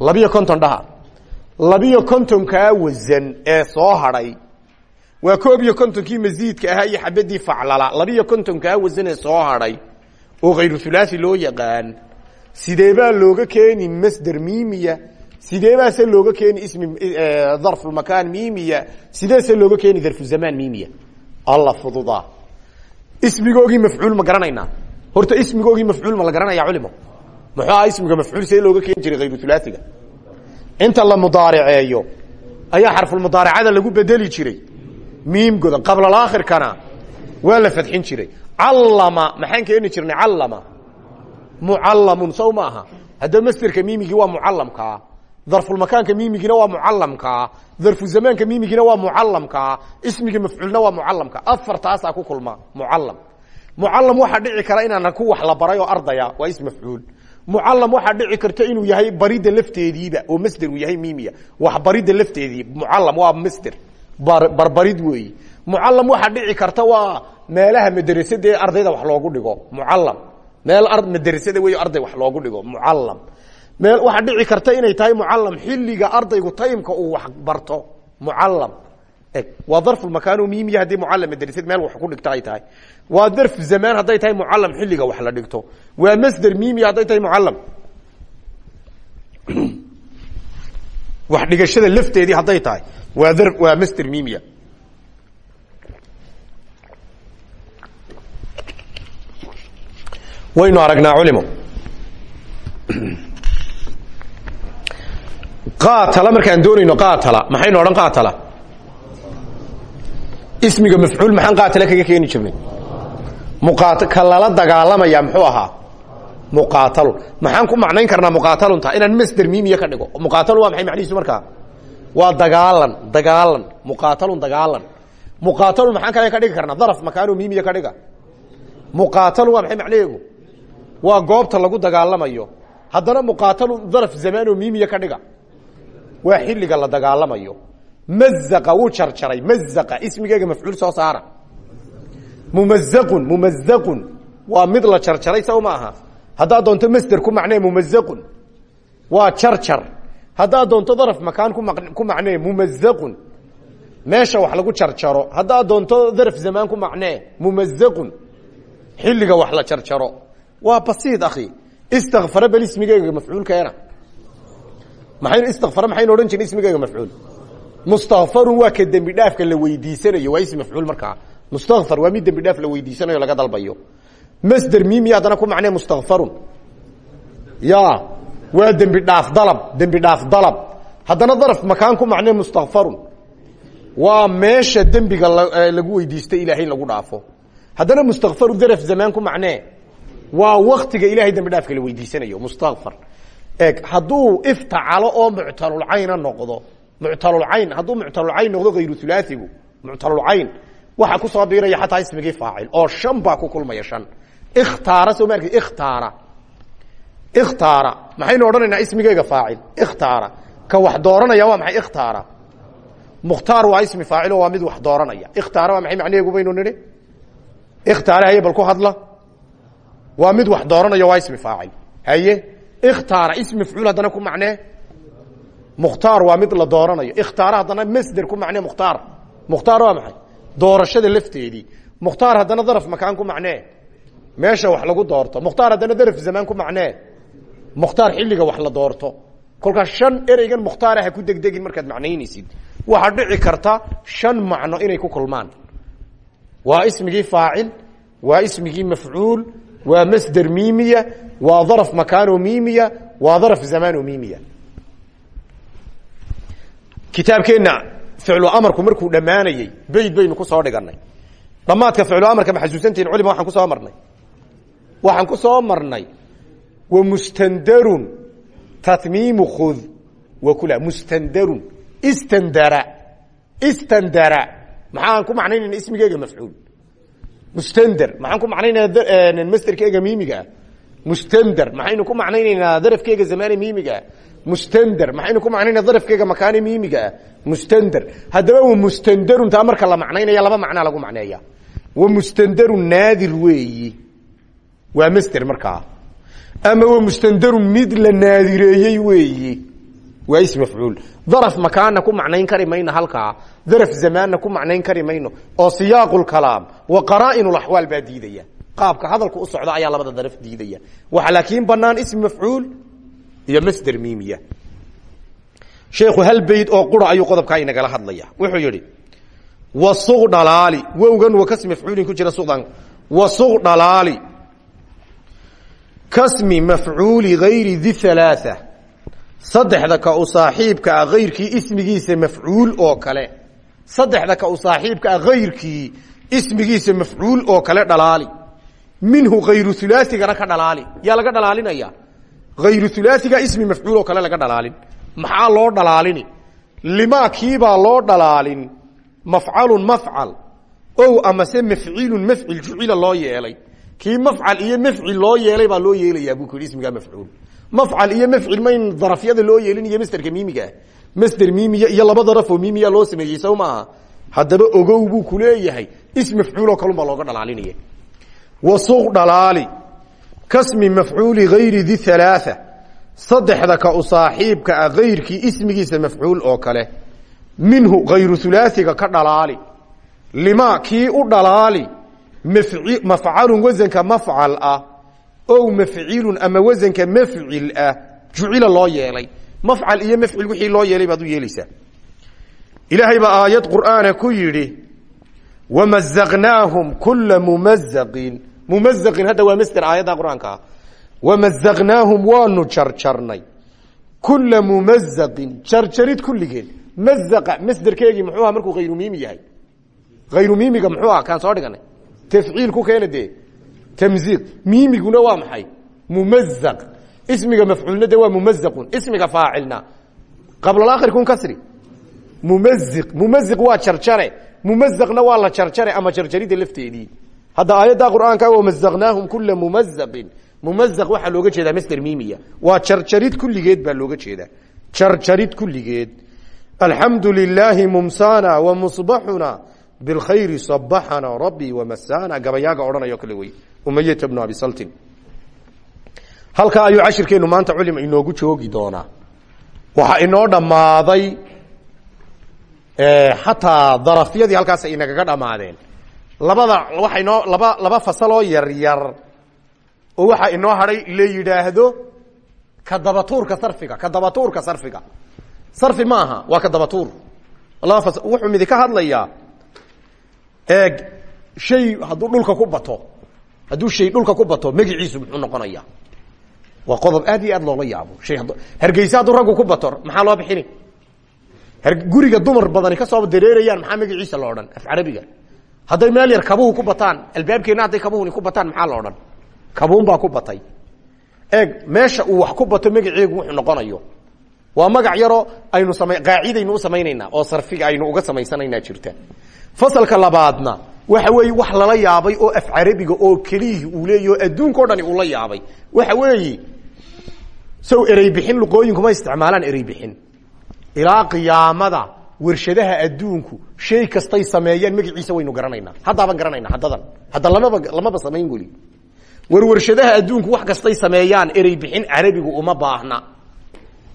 labiyo konton dhaha labiyo kontonkaa wasan ee soo hadhay. Waa koob iyo kontonkii masiidka ahaa iyo xabadii faclala. Labiyo kontonkaa wasan ee soo hadhay oo hayru hulaahi loo yaqaan sideebaa looga keeni masder miimiya? Sideebaase looga keeni ismi darfulmakaan miimiya? Sideese looga keeni darfuzamaan miimiya? Alla fududaa ismigoogii mafcuul ma garanaynaa. Horta ismigoogii mafcuul ma la garanaya culimo. Muxuu aha ismiga mafcuul see looga keeni jiray hayru hulaaiga inta la mudaariceeyo ayaa xarfulmudaaracada lagu bedeli jiray. Miim godan qablalakhirkana waa la fadxin jiray. Callama maxaan keeni jirnay callama? Mucallamun sow ma aha. Haddaba masderka miimigii waa mucallamkaa darfulmakaanka miimigiina waa mucalamkaa darfu zamaanka miimigiina waa mucalamkaa ismiga mafcuulna waa mucalamka afartaasaa ku kulma mucalam mucalam waxaa dhici kara inaana ku wax la baray oo ardaya waa ism mafcuul mucalam waxaa dhici karta inuu yahay barida lafteediiba oo masder uu yahay miimiya. Wax barida lafteedii mucalam waa masder. Barbarid weeyi. Mucalam waxaa dhici karta waa meelaha madrasada ee ardayda wax loogu dhigo. Mucalam meel madrasada wey arday wax loogu dhigo. Mucalam meel waxaa dhici karta inay tahay mucalam xilliga ardaygu taymka uu wax barto. Mucalam eg waa darfulmakaano miimiya haddii mucalam madrasad meel wax ku dhigto ay tahay. Waa darf zamaan hadday tahay mucalam xilliga wax la dhigto. Waa masder miimiya hadday tahay mucalam [CLEARS THROAT] wax dhigashada lafteedii hadday tahay waa dar waa masder miimiya. Waynu aragnaa culimo [CLEARS THROAT] qaatala markaan doonayno qaatala maxaynu odhan qaatala ismiga mafcuul maxaan qaatala kaga keeni jirnay? Ka lala dagaalamaya muxuu ahaa? Muqaatalun maxaan ku macnayn karnaa muqaatalunta inaan masder miimiya ka dhigo. Muqaatalun waa maxay macnihiisu markaa? Waa dagaalan dagaalan. Muqaatalun dagaalan. Muqaatalun maxaan kale ka dhigi karnaa? Daraf makaano miimiya ka dhiga. Muqaatalun waa maxay macnaheegu waa goobta lagu dagaalamayo. Haddana muqaatalu daraf zamaanoo miimiya ka dhiga. Waa xilliga la dagaalamayo mazaqa wuu jarjaray mazaqa ismigeega mafcuul soo saara mumazaqun mumazaqun waa mid la jarjaray saw ma aha haddaad doonto masder ku macnee mumazaqun waa jarjar haddaad doonto daraf makaan ku macnee mumazaqun meesha wax lagu jarjaro haddaad doonto daraf zamaan ku macnee mumazaqun xilliga wax la jarjaro waa basiid akhi istakfara bal ismigeyga mafcuulkeena maxaynu istakfara maxaynu odhan jirnay mafcuul mustakfarun waa ka dembi dhaafka la weydiisanayo waa ism mafcuul markaa mustakfar waa mid dembi dhaaf la weydiisanayo laga dalbayo. Masder miimiya haddana ku macnee mustakfarun ya waa dembi dhaaf dalab dembi dhaaf dalab. Haddana daraf makaan ku macnee mustakfarun waa meesha dembiga lagu weydiista ilaahay in lagu dhaafo. Haddana mustakfaru daraf zamaan ku macnee waa waktiga ilahay dembi dhaafka la weydiisanayo mustakfar eg hadduu iftacalo oo muctalulcayna noqdo muctalulcayn hadduu muctalulcayn noqdo hayru hulaaigu muctalulcayn waxaa ku soo biiraya xataa ismigii faacil oo shan baa ku kulmaya shan. Ikhtaara soo ma arki ikhtaara. Ikhtaara maxaynu odhanaynaa ismigeyga faacil? Ikhtaara. Ka wax dooranaya waa maxay? Ikhtaara. Mukhtaar waa ismi faacilo waa mid wax dooranaya. Ikhtaara waa maxay macnaheegu baynu nidhi? Ikhtaara haye bal ku hadla. Waa mid wax dooranaya waa ismi faacil. Haye ikhtaara ism mafcuul haddana ku macnee mukhtaar waa mid la dooranayo. Ikhtaar haddana masder ku macnee mukhtaar mukhtaar waa maxay? Doorashada lafteedii. Mukhtaar haddana daraf makaan ku macnee? Meesha wax lagu doorto. Mukhtaar haddana daraf zamaan ku macnee? Mukhtaar xilliga wax la doorto. Kolkaas shan ereygan mukhtaara ha ku degdegin markaad macnaynaysid waxaa dhici karta shan macno inay ku kulmaan. Waa ismigii faacil waa ismigii mafcuul waa masder miimiya waa daraf makaano miimiya waa daraf zamaano miimiya kitaabkeenna ficlu amarku markuu dhammaanayey beyd baynu ku soo dhiganay. Dhammaadka ficlu amarka ma xasuusantihin culima waxaan ku soo marnay. Waxaan ku soo marnay wa mustandarun tatmiimu khud wa kula mustandarun istandara istandara. Maxaan ku macnaynayna ismigeega mafcuul. Mustander maxaan ku macnaynaynaa masterkeega miimigaa mustander maxaynu ku macnaynaynaa darafkeega zamaani miimigaa mustander maxaynu ku macnaynaa darafkeega makaani miimigaa mustander haddaba wa mustandarun marka la macnaynaya laba macnaa lagu macneeya wa mustandarun naadir weeyi. Waa master markaa ama wa mustandarun mid la naadireeyey weeyi. Waa is mafcuul. Daraf makaanna ku macnayn kari mayno halkaa. Daraf zamaanna ku macnayn kari mayno. Oo siyaaqu lkalaam wa qaraa'in laxwaal baa diidaya. Qaabka hadalku u socda ayaa labada daraf diidaya. Waxa laakiin banaan ism mafcuul iyo masder miimiya sheekhu hal bayd oo qura ayuu qodobkaa inagala hadlaya wuxuu yihi wasuq dhalaali wowgan wa kasmi mafcuulin ku jira suqdan wasuq dhalaali kasmi mafcuuli gayri di halaaa saddexda ka u saaxiibka ah kayrkii ismigiisa mafcuul oo kale. Saddexda ka u saaxiibka ah kayrkii ismigiisa mafcuul oo kale dhalaali minhu kayru hulaaigana ka dhalaali yaa laga dhalaalinaya ayru hulaaiga ismi mafcuul oo kale laga dhalaalin maxaa loo dhalaalini limaa kiibaa loo dhalaalin mafcalun mafcal ow amase mafcilun mafcil jucila loo yeelay kii mafcal iyo mafcil loo yeelay baa loo yeelayaa buu ku yidhi ismigaa mafcuul mafcal iyo mafcil mayn darafyada loo yeelin iyo masderka miimiga ah masder miimiya iyo laba darafoo miimiya loo sameeyey sow maaha haddaba ogow buu ku leeyahay is mafcuuloo kalun baa looga kasmi mafcuuli gayri di halaaa saddexda ka u saaxiibka ah ismigiisa mafcuul oo kale. Minhu kayru hulaaiga ka dhalaali. Lima kii u dhalaali? Mafcalun wasanka mafcal ah. Ow mafcilun ama wasanka mafcil ah. Jucila loo yeelay. Mafcal iyo mafcil wixii loo yeelay baad u yeelaysaa. Ilaahay baa aayad qur'aana ku yidhi wamazaqnaahum kula mumazaqin mumazaqin hadda waa masder aayadda qur'aanka ah wamazaqnaahum waanu jarjarnay kula mumazaqin jarjarid kulligeed mazaqa masderkeegii muxuu aha markuu hayru miimi yahay hayru miimiga muxuu aha kaan soo dhiganay tafciil ku keena dee tamziiq miimiguna waa maxay mumazaq ismiga mafcuulna de waa mumazaqun ismiga faacilna qablaakhir kun kasri mumaziq mumaziq waa jarjare mumazaqna waa la jarjare ama jarjarida lafteedii hadda aayadda qur'aanka wamazaqnaahum kula mumazaqin mumazaq waxaa looga jeedaa masder miimiya waa jarjarid kulligeed baa looga jeedaa. Jarjarid kulligeed. Alxamdu lilaahi mumsana wamusbaxuna bilkhayri sabaxana rabbii wamasana gabayaaga odhanayo kale wey umayata bnu abi saltin. Halkaa ayuu cashirkeenu maanta culima inoogu joogi doonaa. Waxaa inoo dhammaaday xataa darafyadii halkaas ay inagaga dhammaadeen labada waxa inoo laba laba fasaloo yar yar. Oo waxaa inoo hadhay la yidhaahdo ka dabatuurka sarfiga ka dabatuurka sarfiga. Sarfi ma aha waa ka dabatuur. Laba fas wuxuu midi ka hadlayaa eeg shay hadduu dhulka ku bato hadduu shay dhulka ku bato magiciisu muxuu noqonaya. Waa qodob aad iyo aad loola yaabo. Hay hargeysa hadduu raggu ku bato maxaa loo bixini? Guriga dumar badani ka soo dareerayaan maxaa magaciisa lo odhan? Af carabiga hadday meel yar kabuhu ku bataan albaabkeenna hadday kabuhuni ku bataan maxaa la odhan? Kabuun baa ku batay. Eeg meesha uu wax ku bato magaceegu wuxuu noqonayo. Waa magac yaroo aynu sama qaacidaynu u samaynaynaa oo sarfiga aynu uga samaysanaynaa jirta. Fasalka labaadna waxa weeye wax lala yaabay oo af carabiga oo keliyii uu leeyaho adduunka o dhani uu la yaabay. Waxa weeye sow erey bixin luqooyinkuma isticmaalaan erey bixin. Ilaa qiyaamada warshadaha adduunku shay kastay sameeyaan magaciisa waynu garanaynaa. Haddaaban garanayna haddadan. Hadda lamaba lamaba samayn weli war warshadaha adduunku wax kastay sameeyaan erey bixin carabigu uma baahna.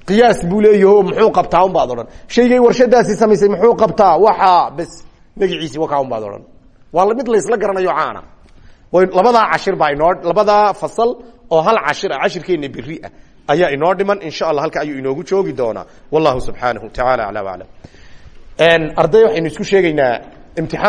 Qiyaas buu muxuu qabtaa un baad odhan. Shaygay warshadaasi samaysay muxuu qabtaa? Waxaa bes magaciisi wakaa un baad odhan. Waa mid laysla garanayo caana. Labadaa cashir baa inoo labadaa fasal oo hal cashir cashirkeena beri ah. Ayaa inoo dhiman insha allah halka ayuu inoogu joogi doonaa. Wallahu subxaanahu tacaala aclam aclam arday waxaynu isku sheegaynaa imtixaan